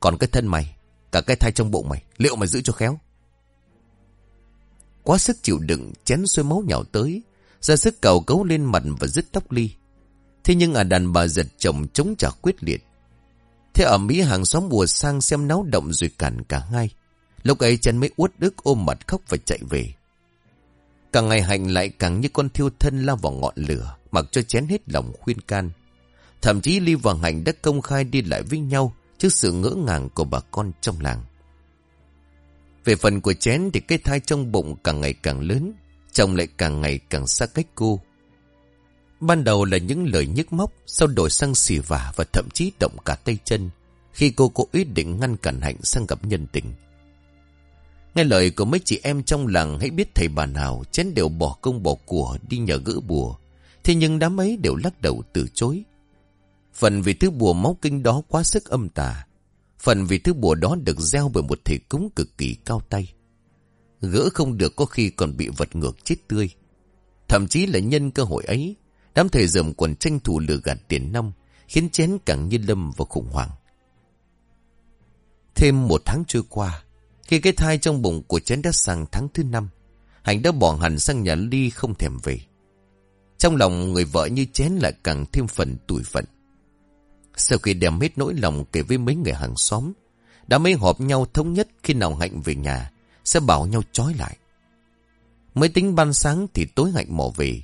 Còn cái thân mày, cả cái thai trong bụng mày, liệu mày giữ cho khéo? Quá sức chịu đựng, chén xuôi máu nhào tới, ra sức cầu cấu lên mặt và dứt tóc ly. Thế nhưng à đàn bà giật chồng chống trả quyết liệt. Thế ở Mỹ hàng xóm mùa sang xem náo động rồi cản cả ngay. Lúc ấy chân mới uất ức ôm mặt khóc và chạy về. Càng ngày Hạnh lại càng như con thiêu thân lao vào ngọn lửa, mặc cho chén hết lòng khuyên can. Thậm chí Ly và Hạnh đã công khai đi lại với nhau trước sự ngỡ ngàng của bà con trong làng. Về phần của chén thì cái thai trong bụng càng ngày càng lớn, chồng lại càng ngày càng xa cách cô. Ban đầu là những lời nhức móc, sau đổi sang xì vả và thậm chí động cả tay chân, khi cô cố ý định ngăn cản hạnh sang gặp nhân tình. Nghe lời của mấy chị em trong làng hãy biết thầy bà nào chén đều bỏ công bỏ của đi nhờ gỡ bùa. Thế nhưng đám ấy đều lắc đầu từ chối. Phần vì thứ bùa máu kinh đó quá sức âm tà. Phần vì thứ bùa đó được gieo bởi một thể cúng cực kỳ cao tay. Gỡ không được có khi còn bị vật ngược chết tươi. Thậm chí là nhân cơ hội ấy, đám thầy dầm còn tranh thủ lừa gạt tiền năm, khiến chén càng như lâm vào khủng hoảng. Thêm một tháng trôi qua, khi cái thai trong bụng của chén đã sang tháng thứ năm, Hạnh đã bỏ hẳn sang nhà Ly không thèm về. Trong lòng người vợ như chén lại càng thêm phần tủi phận. Sau khi đem hết nỗi lòng kể với mấy người hàng xóm, đã mấy họp nhau thống nhất khi nào Hạnh về nhà, sẽ bảo nhau trói lại. Mới tính ban sáng thì tối Hạnh mò về.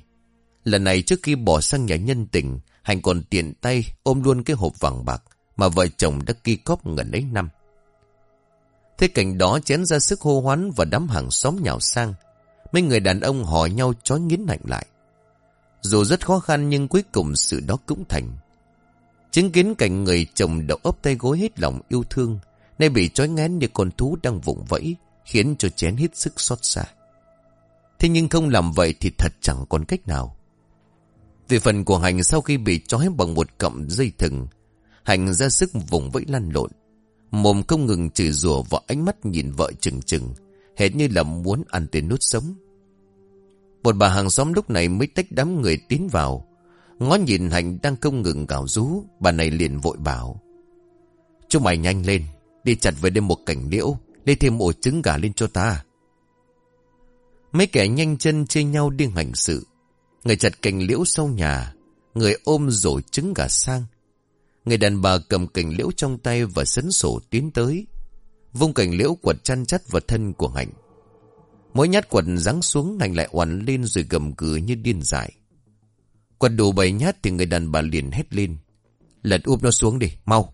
Lần này trước khi bỏ sang nhà nhân tình, Hạnh còn tiện tay ôm luôn cái hộp vàng bạc mà vợ chồng đã ghi cóp ngần ấy năm. Thế cảnh đó chén ra sức hô hoán và đám hàng xóm nhào sang. Mấy người đàn ông hỏi nhau chói nghiến Hạnh lại. Dù rất khó khăn nhưng cuối cùng sự đó cũng thành. Chứng kiến cảnh người chồng đậu ấp tay gối hết lòng yêu thương, nay bị trói ngán như con thú đang vùng vẫy, khiến cho chén hết sức xót xa. Thế nhưng không làm vậy thì thật chẳng còn cách nào. Về phần của Hành sau khi bị trói bằng một cọng dây thừng, Hành ra sức vùng vẫy lăn lộn. Mồm không ngừng chửi rủa và ánh mắt nhìn vợ chừng chừng, hệt như là muốn ăn tiền nút sống. Một bà hàng xóm lúc này mới tách đám người tiến vào. Ngó nhìn Hành đang không ngừng gào rú, bà này liền vội bảo. Chúng mày nhanh lên, đi chặt về đêm một cảnh liễu, lấy thêm ổ trứng gà lên cho ta. Mấy kẻ nhanh chân chê nhau đi hành sự. Người chặt cành liễu sau nhà, người ôm rổ trứng gà sang. Người đàn bà cầm cành liễu trong tay và sấn sổ tiến tới. Vung cành liễu quật chăn chắt vào thân của Hạnh. Mỗi nhát quật giáng xuống Hạnh lại oằn lên rồi gầm cừ như điên dại quần đủ bảy nhát thì người đàn bà liền hét lên. Lật úp nó xuống đi, mau.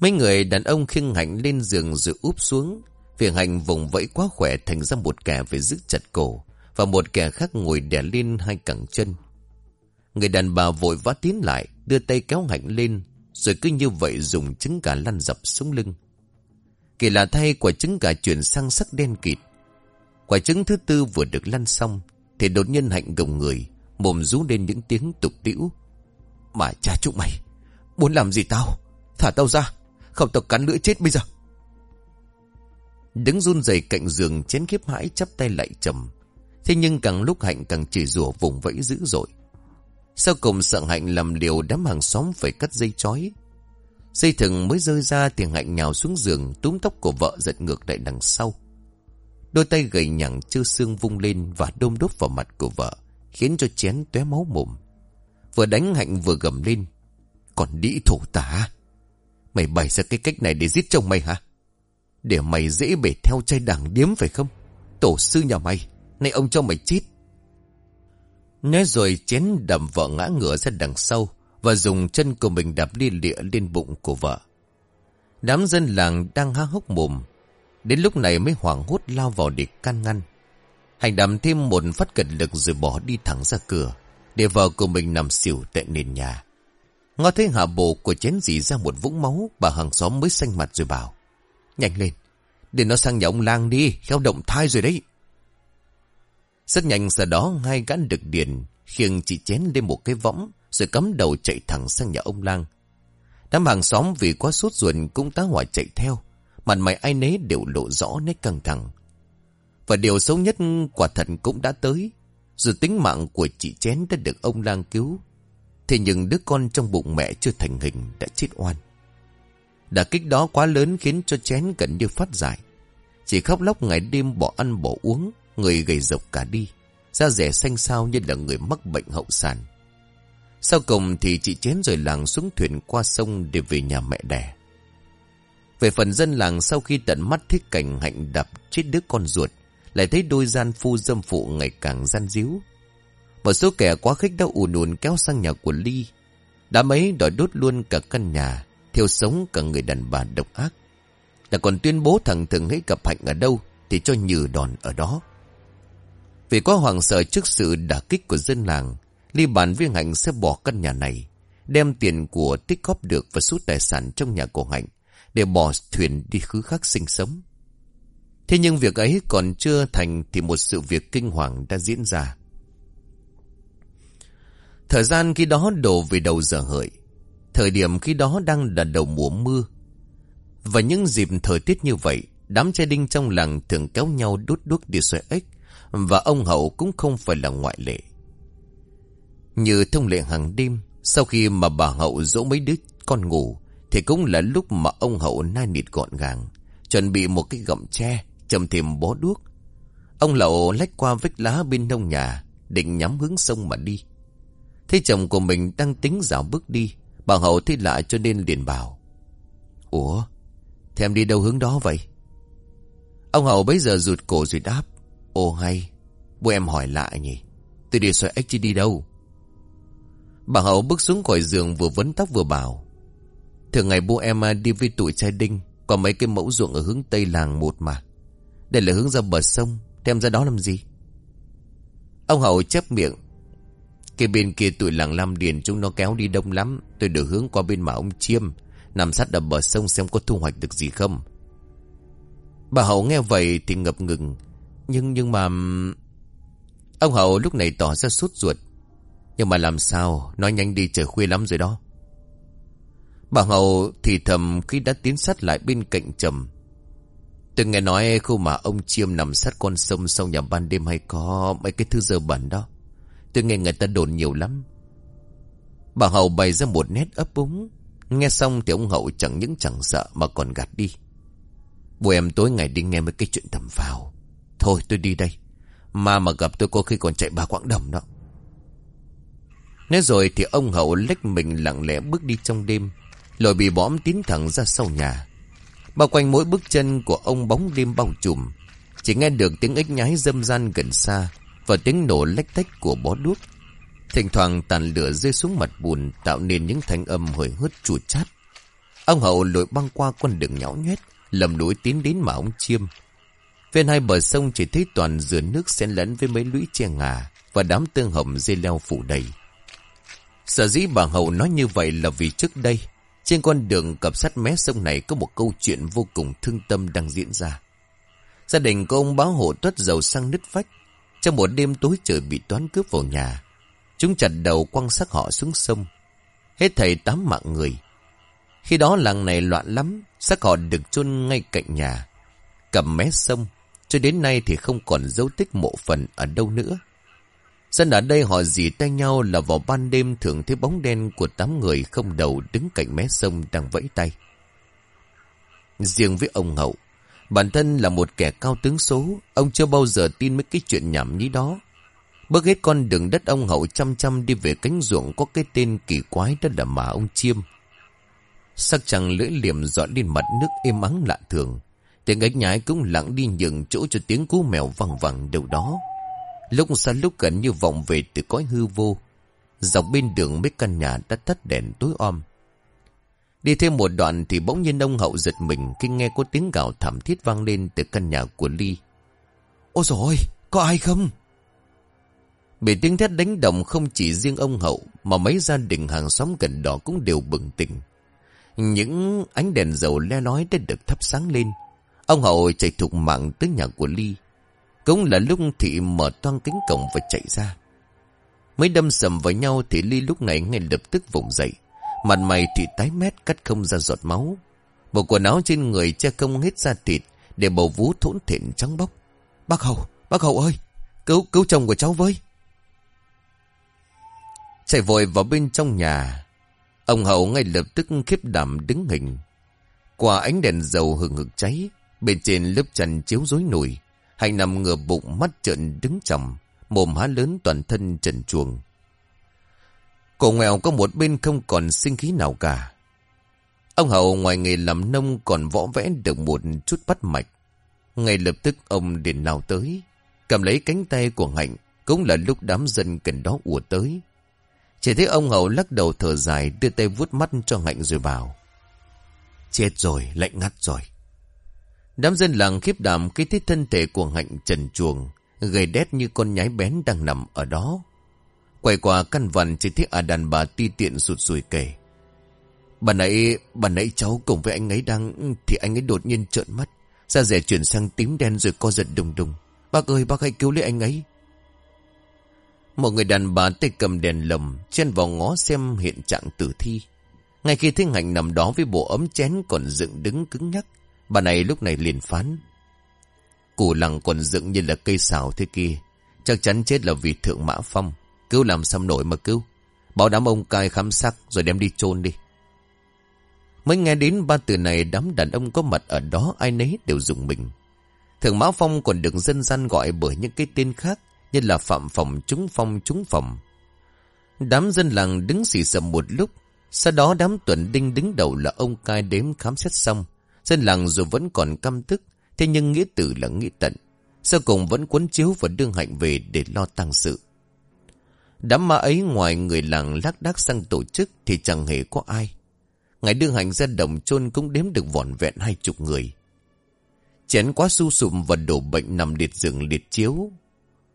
Mấy người đàn ông khiêng Hạnh lên giường rồi úp xuống. Vì Hạnh vùng vẫy quá khỏe thành ra một kẻ phải giữ chặt cổ. Và một kẻ khác ngồi đè lên hai cẳng chân. Người đàn bà vội vã tiến lại, đưa tay kéo Hạnh lên, rồi cứ như vậy dùng trứng gà lăn dập xuống lưng. Kỳ lạ thay quả trứng gà chuyển sang sắc đen kịt. Quả trứng thứ tư vừa được lăn xong, thì đột nhiên Hạnh gồng người, mồm rú lên những tiếng tục tĩu. Mà cha chúng mày, muốn làm gì tao? Thả tao ra, không tao cắn lưỡi chết bây giờ. Đứng run rẩy cạnh giường chén khiếp hãi chắp tay lại trầm. Thế nhưng càng lúc Hạnh càng chỉ rủa vùng vẫy dữ dội. Sau cùng sợ Hạnh làm liều đám hàng xóm phải cắt dây chói. Dây thừng mới rơi ra thì Hạnh nhào xuống giường túm tóc của vợ giật ngược lại đằng sau. Đôi tay gầy nhẳng chư xương vung lên và đôm đốt vào mặt của vợ, khiến cho chén tóe máu mồm. Vừa đánh Hạnh vừa gầm lên. Còn đĩ thổ tả. Mày bày ra cái cách này để giết chồng mày hả? Để mày dễ bể theo chai đảng điếm phải không? Tổ sư nhà mày, nay ông cho mày chết. Nói rồi chén đầm vợ ngã ngửa ra đằng sau và dùng chân của mình đạp đi lịa lên bụng của vợ. Đám dân làng đang há hốc mồm. Đến lúc này mới hoảng hốt lao vào để can ngăn. Hành đầm thêm một phát cật lực rồi bỏ đi thẳng ra cửa để vợ của mình nằm xỉu tại nền nhà. Ngó thấy hạ bộ của chén dì ra một vũng máu bà hàng xóm mới xanh mặt rồi bảo. Nhanh lên, để nó sang nhà ông lang đi, khéo động thai rồi đấy. Rất nhanh sau đó hai gã được điền khiêng chị chén lên một cái võng rồi cắm đầu chạy thẳng sang nhà ông lang. Đám hàng xóm vì quá sốt ruột cũng tá hỏa chạy theo. Mặt mày ai nấy đều lộ rõ nét căng thẳng. Và điều xấu nhất quả thật cũng đã tới. Dù tính mạng của chị chén đã được ông lang cứu. Thế nhưng đứa con trong bụng mẹ chưa thành hình đã chết oan. Đả kích đó quá lớn khiến cho chén gần như phát giải. Chỉ khóc lóc ngày đêm bỏ ăn bỏ uống người gầy rộc cả đi, da rẻ xanh xao như là người mắc bệnh hậu sản. Sau cùng thì chị chén rồi làng xuống thuyền qua sông để về nhà mẹ đẻ. Về phần dân làng sau khi tận mắt thấy cảnh hạnh đập chết đứa con ruột, lại thấy đôi gian phu dâm phụ ngày càng gian díu. Một số kẻ quá khích đã ùn ùn kéo sang nhà của Ly. Đã mấy đòi đốt luôn cả căn nhà, thiêu sống cả người đàn bà độc ác. Là còn tuyên bố thằng thường hãy gặp hạnh ở đâu thì cho nhừ đòn ở đó. Vì quá hoàng sợ trước sự đả kích của dân làng, Ly bàn với Hạnh sẽ bỏ căn nhà này, đem tiền của tích góp được và số tài sản trong nhà của Hạnh để bỏ thuyền đi khứ khác sinh sống. Thế nhưng việc ấy còn chưa thành thì một sự việc kinh hoàng đã diễn ra. Thời gian khi đó đổ về đầu giờ hợi. Thời điểm khi đó đang là đầu mùa mưa. Và những dịp thời tiết như vậy, đám trai đinh trong làng thường kéo nhau đốt đuốc đi xoay ếch và ông Hậu cũng không phải là ngoại lệ. Như thông lệ hàng đêm, sau khi mà bà Hậu dỗ mấy đứa con ngủ, thì cũng là lúc mà ông Hậu nai nịt gọn gàng, chuẩn bị một cái gậm tre, chầm thêm bó đuốc. Ông Lậu lách qua vách lá bên nông nhà, định nhắm hướng sông mà đi. Thấy chồng của mình đang tính dạo bước đi, bà Hậu thấy lạ cho nên liền bảo. Ủa, thì em đi đâu hướng đó vậy? Ông Hậu bấy giờ rụt cổ rồi đáp. Ồ hay, bố em hỏi lại nhỉ. Tôi đi xoay ếch chứ đi đâu. Bà Hậu bước xuống khỏi giường vừa vấn tóc vừa bảo. Thường ngày bố em à, đi với tụi trai đinh, có mấy cái mẫu ruộng ở hướng tây làng một mà. Đây là hướng ra bờ sông, thêm ra đó làm gì? Ông Hậu chép miệng. Cái bên kia tụi làng Lam Điền chúng nó kéo đi đông lắm. Tôi được hướng qua bên mà ông Chiêm, nằm sát đập bờ sông xem có thu hoạch được gì không. Bà Hậu nghe vậy thì ngập ngừng, nhưng nhưng mà... Ông Hậu lúc này tỏ ra sốt ruột. Nhưng mà làm sao, nói nhanh đi trời khuya lắm rồi đó. Bà Hậu thì thầm khi đã tiến sát lại bên cạnh trầm. Tôi nghe nói khu mà ông Chiêm nằm sát con sông sau nhà ban đêm hay có mấy cái thứ dơ bẩn đó. Tôi nghe người ta đồn nhiều lắm. Bà Hậu bày ra một nét ấp úng. Nghe xong thì ông Hậu chẳng những chẳng sợ mà còn gạt đi. buổi em tối ngày đi nghe mấy cái chuyện tầm vào. Thôi tôi đi đây. Mà mà gặp tôi có khi còn chạy bà quãng đồng đó. Nói rồi thì ông Hậu lách mình lặng lẽ bước đi trong đêm. Lội bị bõm tiến thẳng ra sau nhà. Bao quanh mỗi bước chân của ông bóng đêm bao trùm. Chỉ nghe được tiếng ếch nhái dâm gian gần xa và tiếng nổ lách tách của bó đuốc. Thỉnh thoảng tàn lửa rơi xuống mặt bùn tạo nên những thanh âm hơi hớt chua chát. Ông Hậu lội băng qua con đường nhão nhét, lầm núi tiến đến mà ông chiêm. Bên hai bờ sông chỉ thấy toàn dừa nước xen lẫn với mấy lũy che ngà và đám tương hồng dây leo phủ đầy. Sở dĩ bà Hậu nói như vậy là vì trước đây, trên con đường cập sát mé sông này có một câu chuyện vô cùng thương tâm đang diễn ra. Gia đình của ông báo hộ tuất dầu sang nứt vách. Trong một đêm tối trời bị toán cướp vào nhà. Chúng chặt đầu quăng xác họ xuống sông. Hết thầy tám mạng người. Khi đó làng này loạn lắm, xác họ được chôn ngay cạnh nhà. Cầm mé sông, cho đến nay thì không còn dấu tích mộ phần ở đâu nữa. Dân ở đây họ dì tay nhau là vào ban đêm thường thấy bóng đen của tám người không đầu đứng cạnh mé sông đang vẫy tay. Riêng với ông Hậu, bản thân là một kẻ cao tướng số, ông chưa bao giờ tin mấy cái chuyện nhảm như đó. Bước hết con đường đất ông Hậu chăm chăm đi về cánh ruộng có cái tên kỳ quái đó là mà ông Chiêm. Sắc trăng lưỡi liềm dọn lên mặt nước êm ắng lạ thường. Tiếng ếch nhái cũng lặng đi nhường chỗ cho tiếng cú mèo văng vẳng đâu đó. Lúc xa lúc gần như vọng về từ cõi hư vô. Dọc bên đường mấy căn nhà đã tắt đèn tối om. Đi thêm một đoạn thì bỗng nhiên ông hậu giật mình khi nghe có tiếng gào thảm thiết vang lên từ căn nhà của Ly. Ôi rồi có ai không? Bị tiếng thét đánh động không chỉ riêng ông hậu, mà mấy gia đình hàng xóm gần đó cũng đều bừng tỉnh. Những ánh đèn dầu le lói đã được thắp sáng lên. Ông hậu chạy thục mạng tới nhà của Ly. Cũng là lúc thị mở toang cánh cổng và chạy ra. Mới đâm sầm vào nhau thì Ly lúc này ngay lập tức vùng dậy. Mặt mày thì tái mét cắt không ra giọt máu. Bộ quần áo trên người che không hết ra thịt để bầu vú thốn thịnh trắng bóc. Bác Hậu, bác Hậu ơi, cứu cứu chồng của cháu với. Chạy vội vào bên trong nhà. Ông Hậu ngay lập tức khiếp đảm đứng hình. Qua ánh đèn dầu hừng hực cháy, bên trên lớp trần chiếu rối nổi. Hành nằm ngửa bụng mắt trợn đứng chầm, mồm há lớn toàn thân trần chuồng. Cổ nghèo có một bên không còn sinh khí nào cả. Ông Hậu ngoài nghề làm nông còn võ vẽ được một chút bắt mạch. Ngay lập tức ông điền nào tới, cầm lấy cánh tay của Hạnh, cũng là lúc đám dân cần đó ùa tới. Chỉ thấy ông Hậu lắc đầu thở dài đưa tay vuốt mắt cho Hạnh rồi vào. Chết rồi, lạnh ngắt rồi. Đám dân làng khiếp đảm khi thấy thân thể của Hạnh trần chuồng, gầy đét như con nhái bén đang nằm ở đó. Quay qua căn vằn chỉ thấy à đàn bà ti tiện sụt sùi kể. Bà nãy, bà nãy cháu cùng với anh ấy đang, thì anh ấy đột nhiên trợn mắt. Da rẻ chuyển sang tím đen rồi co giật đùng đùng. Bác ơi, bác hãy cứu lấy anh ấy. Một người đàn bà tay cầm đèn lồng, chen vào ngó xem hiện trạng tử thi. Ngay khi thấy Hạnh nằm đó với bộ ấm chén còn dựng đứng cứng nhắc, bà này lúc này liền phán. Củ lằng còn dựng như là cây xào thế kia, chắc chắn chết là vì thượng mã phong. Cứu làm xăm nổi mà cứu. Bảo đám ông cai khám xác rồi đem đi chôn đi. Mới nghe đến ba từ này đám đàn ông có mặt ở đó ai nấy đều dùng mình. Thượng Mã Phong còn được dân gian gọi bởi những cái tên khác như là Phạm Phòng Trúng Phong Trúng Phòng. Đám dân làng đứng xì sầm một lúc, sau đó đám tuần đinh đứng đầu là ông cai đếm khám xét xong. Dân làng dù vẫn còn căm tức, thế nhưng nghĩa tử là nghĩa tận. Sau cùng vẫn cuốn chiếu và đương hạnh về để lo tăng sự. Đám ma ấy ngoài người làng lác đác sang tổ chức thì chẳng hề có ai. Ngày đương hành ra đồng chôn cũng đếm được vỏn vẹn hai chục người. Chén quá su sụm và đổ bệnh nằm liệt giường liệt chiếu.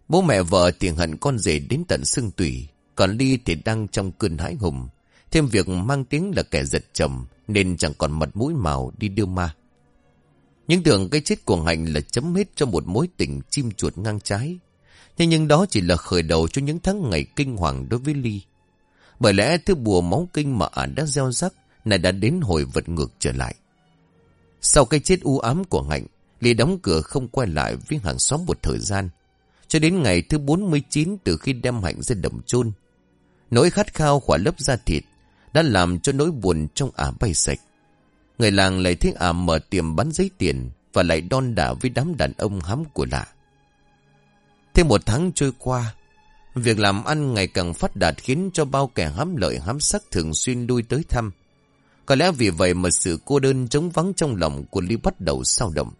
Bố mẹ vợ tiền hận con rể đến tận xương tủy. Còn Ly thì đang trong cơn hãi hùng. Thêm việc mang tiếng là kẻ giật chồng nên chẳng còn mặt mũi màu đi đưa ma. Nhưng tưởng cái chết của Hạnh là chấm hết cho một mối tình chim chuột ngang trái. Thế nhưng đó chỉ là khởi đầu cho những tháng ngày kinh hoàng đối với Ly. Bởi lẽ thứ bùa máu kinh mà ả đã gieo rắc này đã đến hồi vật ngược trở lại. Sau cái chết u ám của Hạnh, Ly đóng cửa không quay lại với hàng xóm một thời gian. Cho đến ngày thứ 49 từ khi đem Hạnh ra đầm chôn Nỗi khát khao khỏa lớp da thịt đã làm cho nỗi buồn trong ả bay sạch. Người làng lại thấy ả mở tiệm bán giấy tiền và lại đon đả với đám đàn ông hám của lạ. Thêm một tháng trôi qua, việc làm ăn ngày càng phát đạt khiến cho bao kẻ hám lợi hám sắc thường xuyên lui tới thăm. Có lẽ vì vậy mà sự cô đơn trống vắng trong lòng của Lý bắt đầu sao động.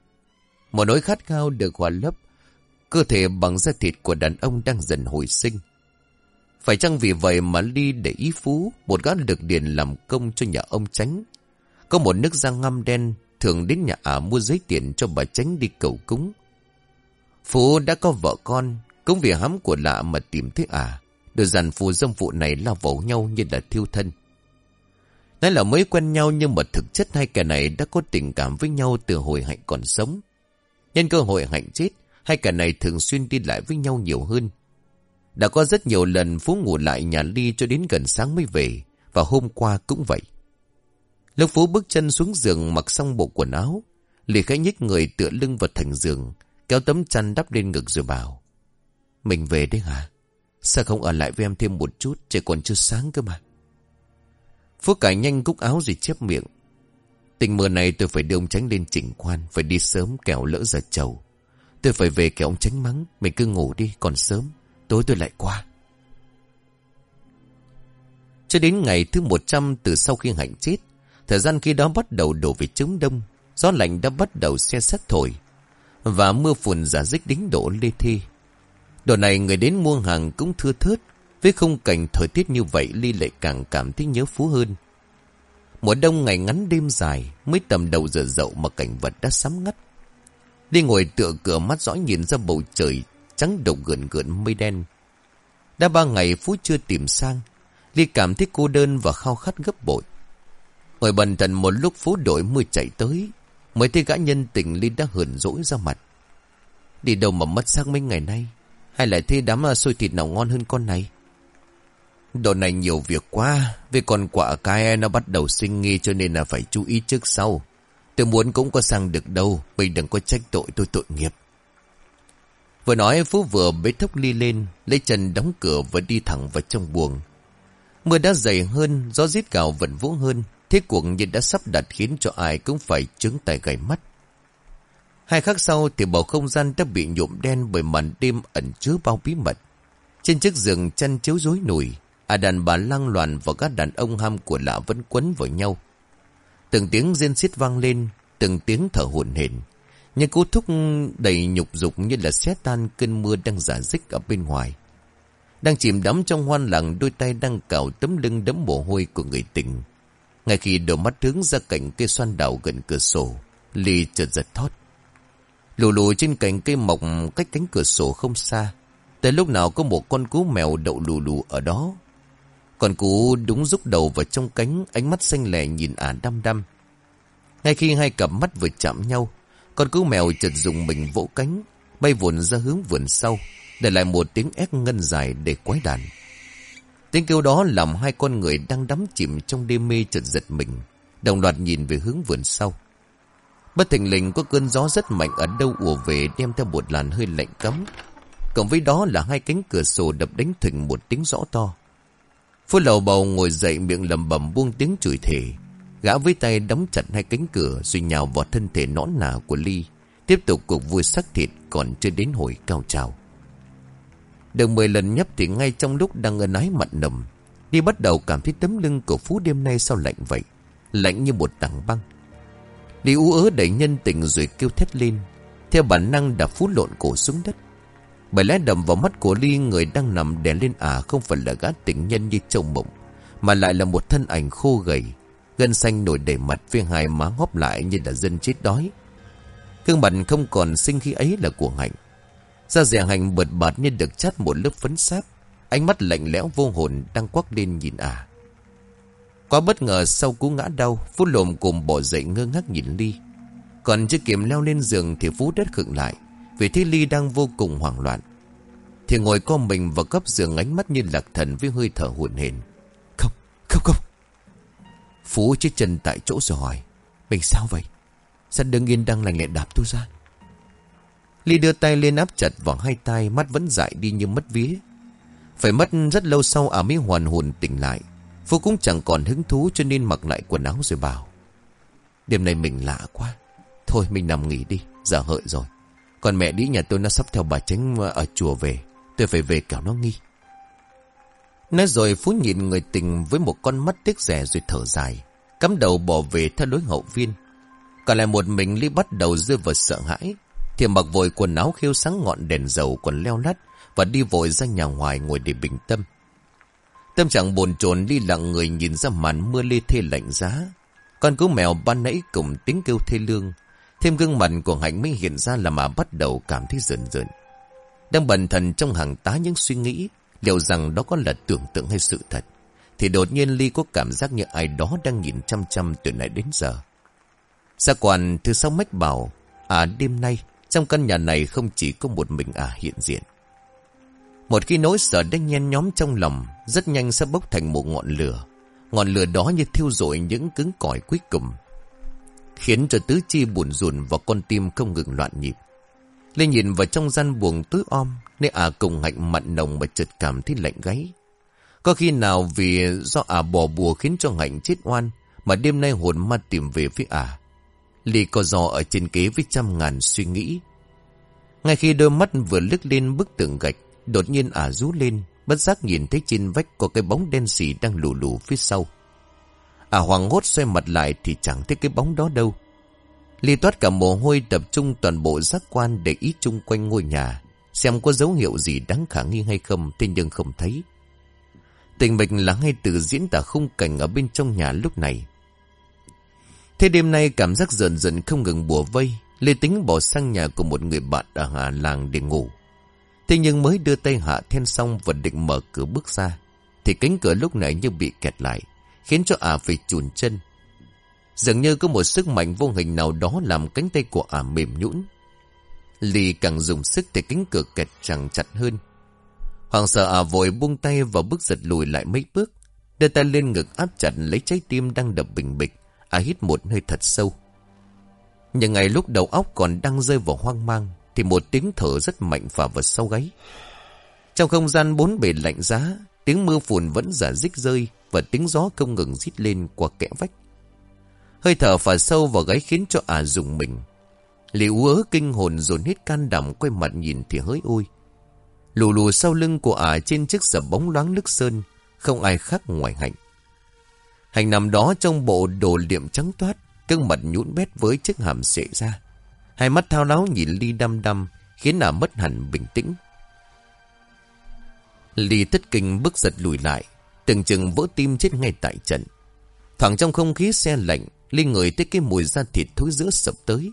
Một nỗi khát khao được hòa lấp, cơ thể bằng da thịt của đàn ông đang dần hồi sinh. Phải chăng vì vậy mà Ly để ý Phú, một gã lực điền làm công cho nhà ông Tránh. Có một nước da ngăm đen, thường đến nhà ả mua giấy tiền cho bà Tránh đi cầu cúng. Phú đã có vợ con, cũng vì hám của lạ mà tìm thấy ả. Được dàn phù dâm phụ này lao vào nhau như là thiêu thân. Nói là mới quen nhau nhưng mà thực chất hai kẻ này đã có tình cảm với nhau từ hồi hạnh còn sống. Nhân cơ hội hạnh chết, hai kẻ này thường xuyên đi lại với nhau nhiều hơn. Đã có rất nhiều lần Phú ngủ lại nhà Ly cho đến gần sáng mới về, và hôm qua cũng vậy. Lúc Phú bước chân xuống giường mặc xong bộ quần áo, Ly khẽ nhích người tựa lưng vật thành giường, kéo tấm chăn đắp lên ngực rồi bảo. Mình về đấy hả? Sao không ở lại với em thêm một chút, trời còn chưa sáng cơ mà. Phú cải nhanh cúc áo rồi chép miệng. Tình mưa này tôi phải đưa ông tránh lên chỉnh quan, phải đi sớm kẻo lỡ giờ chầu. Tôi phải về kẻo ông tránh mắng, mình cứ ngủ đi, còn sớm, tối tôi lại qua. Cho đến ngày thứ 100 từ sau khi hạnh chết, thời gian khi đó bắt đầu đổ về trứng đông, gió lạnh đã bắt đầu xe sắt thổi, và mưa phùn giả dích đính đổ lê thi. Đồ này người đến mua hàng cũng thưa thớt, với khung cảnh thời tiết như vậy Ly lại càng cảm thấy nhớ Phú hơn. Mùa đông ngày ngắn đêm dài, mới tầm đầu giờ dậu mà cảnh vật đã sắm ngắt. Ly ngồi tựa cửa mắt dõi nhìn ra bầu trời, trắng đục gợn gợn mây đen. Đã ba ngày Phú chưa tìm sang, Ly cảm thấy cô đơn và khao khát gấp bội. Ngồi bần thần một lúc Phú đổi mưa chạy tới, mới thấy gã nhân tình Ly đã hờn dỗi ra mặt. Đi đâu mà mất xác mấy ngày nay, hay lại thấy đám à, xôi thịt nào ngon hơn con này? đồ này nhiều việc quá, vì con quả cái nó bắt đầu sinh nghi cho nên là phải chú ý trước sau. Tôi muốn cũng có sang được đâu, mình đừng có trách tội tôi tội nghiệp. Vừa nói Phú vừa bế thốc ly lên, lấy chân đóng cửa và đi thẳng vào trong buồng. Mưa đã dày hơn, gió rít gào vẫn vũ hơn, thế cuộc như đã sắp đặt khiến cho ai cũng phải trứng tay gầy mắt. Hai khắc sau thì bầu không gian đã bị nhuộm đen bởi màn đêm ẩn chứa bao bí mật. Trên chiếc giường chăn chiếu rối nùi, À đàn bà lăng loàn và các đàn ông ham của lạ vẫn quấn vào nhau. Từng tiếng rên xiết vang lên, từng tiếng thở hồn hển. Nhưng cú thúc đầy nhục dục như là xé tan cơn mưa đang giả dích ở bên ngoài. Đang chìm đắm trong hoan lặng đôi tay đang cào tấm lưng đấm mồ hôi của người tình. Ngay khi đôi mắt hướng ra cạnh cây xoan đảo gần cửa sổ, Ly chợt giật thót. Lù lù trên cành cây mọc cách cánh cửa sổ không xa. Tới lúc nào có một con cú mèo đậu lù lù ở đó còn cú đúng rúc đầu vào trong cánh, ánh mắt xanh lẻ nhìn ả đăm đăm. Ngay khi hai cặp mắt vừa chạm nhau, con cứu mèo chợt dùng mình vỗ cánh, bay vụn ra hướng vườn sau, để lại một tiếng ép ngân dài để quái đàn. Tiếng kêu đó làm hai con người đang đắm chìm trong đêm mê chợt giật mình, đồng loạt nhìn về hướng vườn sau. Bất thình lình có cơn gió rất mạnh ở đâu ùa về đem theo một làn hơi lạnh cấm. Cộng với đó là hai cánh cửa sổ đập đánh thình một tiếng rõ to. Phú lầu bầu ngồi dậy miệng lầm bầm buông tiếng chửi thề. Gã với tay đóng chặt hai cánh cửa rồi nhào vào thân thể nõn nà của Ly. Tiếp tục cuộc vui sắc thịt còn chưa đến hồi cao trào. Được mười lần nhấp thì ngay trong lúc đang ân ái mặn nầm. Ly bắt đầu cảm thấy tấm lưng của Phú đêm nay sao lạnh vậy. Lạnh như một tảng băng. Ly ú ớ đẩy nhân tình rồi kêu thét lên. Theo bản năng đã Phú lộn cổ xuống đất. Bởi lẽ đầm vào mắt của Ly người đang nằm đè lên ả không phải là gã tình nhân như trông mộng, mà lại là một thân ảnh khô gầy, gân xanh nổi đầy mặt với hai má hóp lại như là dân chết đói. Cương mặt không còn sinh khi ấy là của Hạnh. Da dẻ Hạnh bật bạt như được chát một lớp phấn sáp, ánh mắt lạnh lẽo vô hồn đang quắc lên nhìn à Quá bất ngờ sau cú ngã đau, Phú lồm cùng bỏ dậy ngơ ngác nhìn Ly. Còn chưa kịp leo lên giường thì Phú đất khựng lại. Vì thấy Ly đang vô cùng hoảng loạn Thì ngồi co mình vào cấp giường ánh mắt như lạc thần với hơi thở hụn hển Không, không, không Phú chết chân tại chỗ rồi hỏi, Mình sao vậy? Sao đương yên đang lành lẹ đạp tôi ra. Ly đưa tay lên áp chặt vào hai tay Mắt vẫn dại đi như mất vía. Phải mất rất lâu sau à mới hoàn hồn tỉnh lại, Phú cũng chẳng còn hứng thú cho nên mặc lại quần áo rồi bảo, Đêm nay mình lạ quá. Thôi mình nằm nghỉ đi, Giờ hợi rồi. Còn mẹ đi nhà tôi nó sắp theo bà tránh ờ, ở chùa về, Tôi phải về kéo nó nghi. Nói rồi Phú nhìn người tình với một con mắt tiếc rẻ rồi thở dài, Cắm đầu bỏ về theo đối hậu viên. Còn lại một mình Ly bắt đầu rơi vào sợ hãi, Thì mặc vội quần áo khiêu sáng ngọn đèn dầu còn leo lắt Và đi vội ra nhà ngoài ngồi để bình tâm. Tâm trạng bồn chồn Ly lặng người nhìn ra màn mưa lê thê lạnh giá. Con cú mèo ban nãy cùng tiếng kêu thê lương, Thêm gương mặt của Hạnh mới hiện ra là mà bắt đầu cảm thấy rợn rợn. Đang bần thần trong hàng tá những suy nghĩ Liệu rằng đó có là tưởng tượng hay sự thật? Thì đột nhiên Ly có cảm giác như ai đó đang nhìn chăm chăm từ nãy đến giờ. Gia quản thứ sau mách bảo À đêm nay, Trong căn nhà này không chỉ có một mình à hiện diện. Một khi nỗi sợ đang nhen nhóm trong lòng, Rất nhanh sẽ bốc thành một ngọn lửa. Ngọn lửa đó như thiêu rội những cứng cỏi cuối cùng, Khiến cho tứ chi buồn rùn và con tim không ngừng loạn nhịp lên nhìn vào trong gian buồng tứ om Nên ả cùng hạnh mặn nồng mà chợt cảm thấy lạnh gáy. Có khi nào vì do ả bỏ bùa khiến cho hạnh chết oan Mà đêm nay hồn ma tìm về phía ả? Ly có giò ở trên kế với trăm ngàn suy nghĩ. Ngay khi đôi mắt vừa lướt lên bức tường gạch, Đột nhiên ả rú lên, Bất giác nhìn thấy trên vách có cái bóng đen xì đang lù lù phía sau. Ả hoàng hốt xoay mặt lại thì chẳng thấy cái bóng đó đâu. Ly toát cả mồ hôi tập trung toàn bộ giác quan để ý chung quanh ngôi nhà. Xem có dấu hiệu gì đáng khả nghi hay không, thế nhưng không thấy. Tình mịch là ngay từ diễn tả khung cảnh ở bên trong nhà lúc này. Thế đêm nay cảm giác dần dần không ngừng bùa vây, Lê Tính bỏ sang nhà của một người bạn ở Hà Làng để ngủ. Thế nhưng mới đưa tay hạ then xong và định mở cửa bước ra, thì cánh cửa lúc này như bị kẹt lại, khiến cho ả phải chùn chân. Dường như có một sức mạnh vô hình nào đó làm cánh tay của ả mềm nhũn. Ly càng dùng sức thì cánh cửa kẹt chẳng chặt hơn. Hoàng sợ ả vội buông tay và bước giật lùi lại mấy bước. Đưa tay lên ngực áp chặt lấy trái tim đang đập bình bịch. Ả hít một hơi thật sâu. Nhưng ngày lúc đầu óc còn đang rơi vào hoang mang thì một tiếng thở rất mạnh phả vào sau gáy. Trong không gian bốn bề lạnh giá, tiếng mưa phùn vẫn giả dích rơi và tiếng gió không ngừng rít lên qua kẽ vách. Hơi thở phả sâu vào gáy khiến cho ả à dùng mình. Liệu ớ kinh hồn dồn hết can đảm quay mặt nhìn thì hỡi ôi. Lù lù sau lưng của ả trên chiếc sập bóng loáng nước sơn, không ai khác ngoài hạnh. Hành nằm đó trong bộ đồ liệm trắng toát, cưng mặt nhũn bét với chiếc hàm sệ ra. Hai mắt thao láo nhìn Ly đăm đăm, khiến ả mất hẳn bình tĩnh. Ly thất kinh bước giật lùi lại, từng chừng vỡ tim chết ngay tại trận. Thoảng trong không khí xe lạnh, Linh người tới cái mùi da thịt thối giữa sập tới.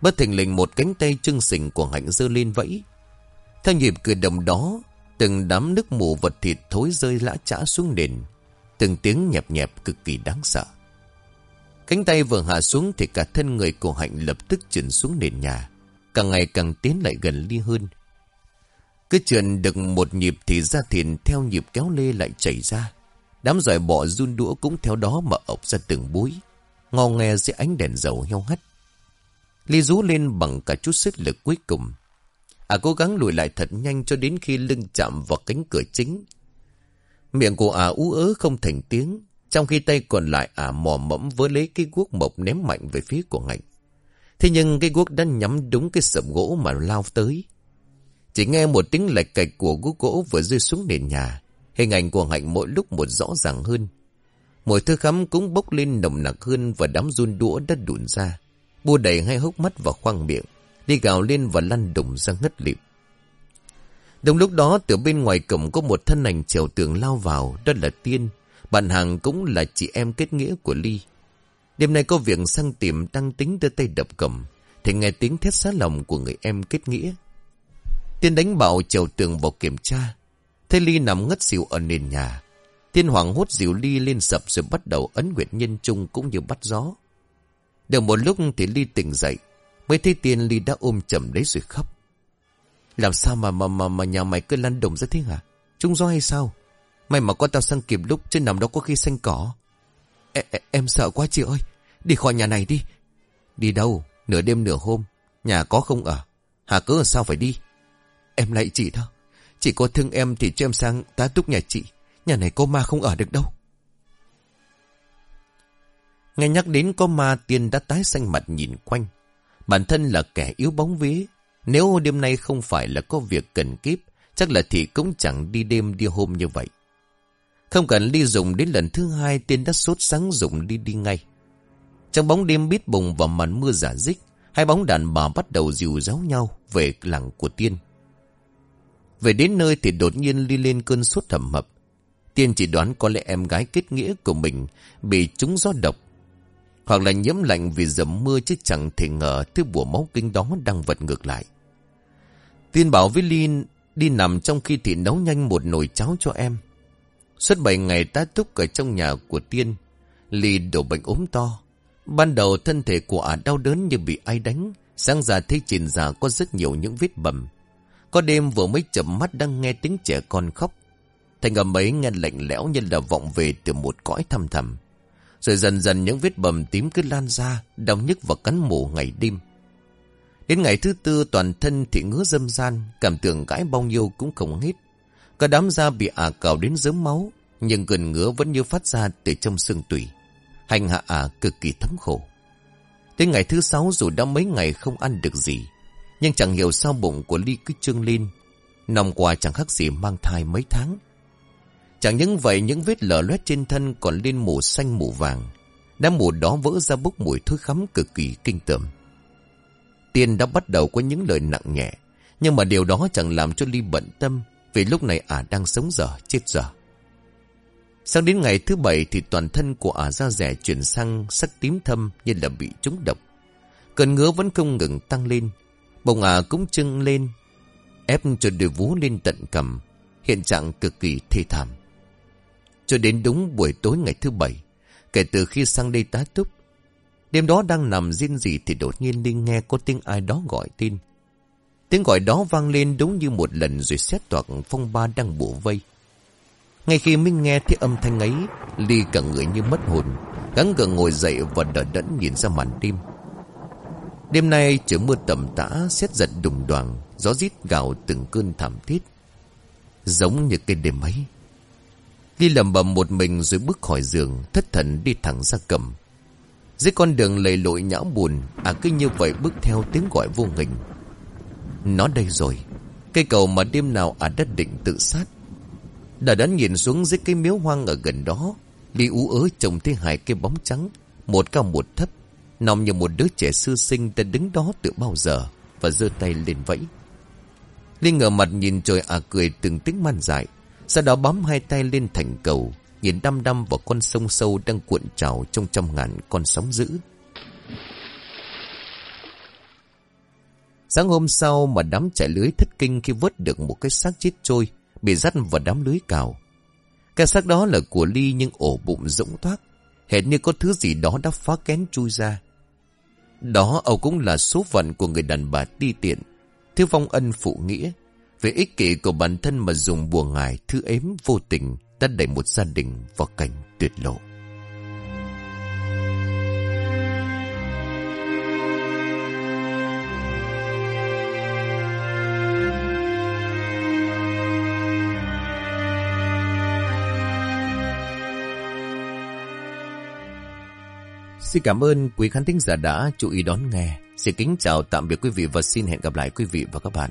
Bất thình lình một cánh tay trưng sình của hạnh dơ lên vẫy. Theo nhịp cử động đó, từng đám nước mù vật thịt thối rơi lã chã xuống nền. Từng tiếng nhẹp nhẹp cực kỳ đáng sợ. Cánh tay vừa hạ xuống thì cả thân người của hạnh lập tức chuyển xuống nền nhà. Càng ngày càng tiến lại gần ly hơn. Cứ trườn được một nhịp thì da thịt theo nhịp kéo lê lại chảy ra. Đám giỏi bọ run đũa cũng theo đó mà ộc ra từng búi ngò nghe dưới ánh đèn dầu heo hắt. Ly rú lên bằng cả chút sức lực cuối cùng. À cố gắng lùi lại thật nhanh cho đến khi lưng chạm vào cánh cửa chính. Miệng của ả à ú ớ không thành tiếng, trong khi tay còn lại ả à mò mẫm với lấy cái guốc mộc ném mạnh về phía của ngạnh. Thế nhưng cái guốc đã nhắm đúng cái sập gỗ mà lao tới. Chỉ nghe một tiếng lệch cạch của guốc gỗ vừa rơi xuống nền nhà. Hình ảnh của hạnh mỗi lúc một rõ ràng hơn. Mùi thư khắm cũng bốc lên nồng nặc hơn và đám run đũa đã đụn ra. Bua đầy hai hốc mắt và khoang miệng, đi gào lên và lăn đùng ra ngất lịm. Đồng lúc đó từ bên ngoài cổng có một thân ảnh trèo tường lao vào, đó là Tiên. Bạn hàng cũng là chị em kết nghĩa của Ly. Đêm nay có việc sang tìm tăng tính đưa tay đập cầm, thì nghe tiếng thét xá lòng của người em kết nghĩa. Tiên đánh bạo trèo tường vào kiểm tra. Thấy Ly nằm ngất xỉu ở nền nhà. Thiên Hoàng hút dịu ly lên sập rồi bắt đầu ấn nguyệt nhân trung cũng như bắt gió. Được một lúc thì ly tỉnh dậy, mới thấy tiên ly đã ôm chầm lấy rồi khóc. Làm sao mà mà mà, mà nhà mày cứ lăn đồng ra thế hả? Trung gió hay sao? May mà có tao sang kịp lúc trên nằm đó có khi xanh cỏ. E, e, em sợ quá chị ơi. Đi khỏi nhà này đi. Đi đâu? Nửa đêm nửa hôm. Nhà có không à? ở? Hà cớ sao phải đi? Em lại chị đó. Chị có thương em thì cho em sang tá túc nhà chị. Nhà này có ma không ở được đâu. Nghe nhắc đến có ma tiên đã tái xanh mặt nhìn quanh. Bản thân là kẻ yếu bóng vía. Nếu đêm nay không phải là có việc cần kiếp, chắc là thì cũng chẳng đi đêm đi hôm như vậy. Không cần đi dùng đến lần thứ hai tiên đã sốt sáng dùng đi đi ngay. Trong bóng đêm bít bùng và màn mưa giả dích, hai bóng đàn bà bắt đầu dìu giáo nhau về làng của tiên. Về đến nơi thì đột nhiên ly lên cơn sốt thầm mập. Tiên chỉ đoán có lẽ em gái kết nghĩa của mình bị trúng gió độc. Hoặc là nhiễm lạnh vì dầm mưa chứ chẳng thể ngờ thứ bùa máu kinh đó đang vật ngược lại. Tiên bảo với Linh đi nằm trong khi thì nấu nhanh một nồi cháo cho em. Suốt 7 ngày ta túc ở trong nhà của Tiên. Ly đổ bệnh ốm to. Ban đầu thân thể của ả đau đớn như bị ai đánh. Sáng ra thấy trên già có rất nhiều những vết bầm. Có đêm vừa mới chậm mắt đang nghe tiếng trẻ con khóc. Thành âm ấy nghe lạnh lẽo như là vọng về từ một cõi thăm thầm. Rồi dần dần những vết bầm tím cứ lan ra, đau nhức và cắn mổ ngày đêm. Đến ngày thứ tư toàn thân thì ngứa dâm gian, cảm tưởng gãi bao nhiêu cũng không hết. Cả đám da bị ả cào đến dớm máu, nhưng gần ngứa vẫn như phát ra từ trong xương tủy. Hành hạ ả cực kỳ thấm khổ. Đến ngày thứ sáu dù đã mấy ngày không ăn được gì, nhưng chẳng hiểu sao bụng của Ly cứ trương lên. Năm qua chẳng khác gì mang thai mấy tháng. Chẳng những vậy những vết lở loét trên thân còn lên mù xanh mù vàng. Đám mù đó vỡ ra bốc mùi thối khắm cực kỳ kinh tởm. Tiên đã bắt đầu có những lời nặng nhẹ. Nhưng mà điều đó chẳng làm cho Ly bận tâm vì lúc này ả đang sống dở chết dở. Sang đến ngày thứ bảy thì toàn thân của ả da rẻ chuyển sang sắc tím thâm như là bị trúng độc. Cơn ngứa vẫn không ngừng tăng lên. Bồng ả cũng trưng lên, ép cho đôi vú lên tận cầm, hiện trạng cực kỳ thê thảm. Cho đến đúng buổi tối ngày thứ bảy, kể từ khi sang đây tá túc, đêm đó đang nằm riêng gì thì đột nhiên Linh nghe có tiếng ai đó gọi tin. Tiếng gọi đó vang lên đúng như một lần rồi xét toạc phong ba đang bổ vây. Ngay khi Minh nghe thấy âm thanh ấy, Ly cả người như mất hồn, gắng gượng ngồi dậy và đỡ đẫn nhìn ra màn đêm. Đêm nay trời mưa tầm tã, xét giật đùng đoàn, gió rít gào từng cơn thảm thiết. Giống như cái đêm ấy đi lầm bầm một mình rồi bước khỏi giường, thất thần đi thẳng ra cầm. Dưới con đường lầy lội nhão buồn, à cứ như vậy bước theo tiếng gọi vô hình. Nó đây rồi, cây cầu mà đêm nào à đất định tự sát. Đã đắn nhìn xuống dưới cái miếu hoang ở gần đó, Ly ú ớ trông thấy hai cây bóng trắng, một cao một thấp, nằm như một đứa trẻ sư sinh đã đứng đó từ bao giờ và giơ tay lên vẫy. Ly ngờ mặt nhìn trời à cười từng tiếng man dại, sau đó bám hai tay lên thành cầu, nhìn đăm đăm vào con sông sâu đang cuộn trào trong trăm ngàn con sóng dữ. Sáng hôm sau mà đám chạy lưới thất kinh khi vớt được một cái xác chết trôi, bị dắt vào đám lưới cào. Cái xác đó là của Ly nhưng ổ bụng rỗng thoát, hệt như có thứ gì đó đã phá kén chui ra. Đó Âu cũng là số phận của người đàn bà ti tiện, thiếu phong ân phụ nghĩa, về ích kỷ của bản thân mà dùng buồn ngài thứ ếm vô tình đã đẩy một gia đình vào cảnh tuyệt lộ. Xin cảm ơn quý khán thính giả đã chú ý đón nghe. Xin kính chào, tạm biệt quý vị và xin hẹn gặp lại quý vị và các bạn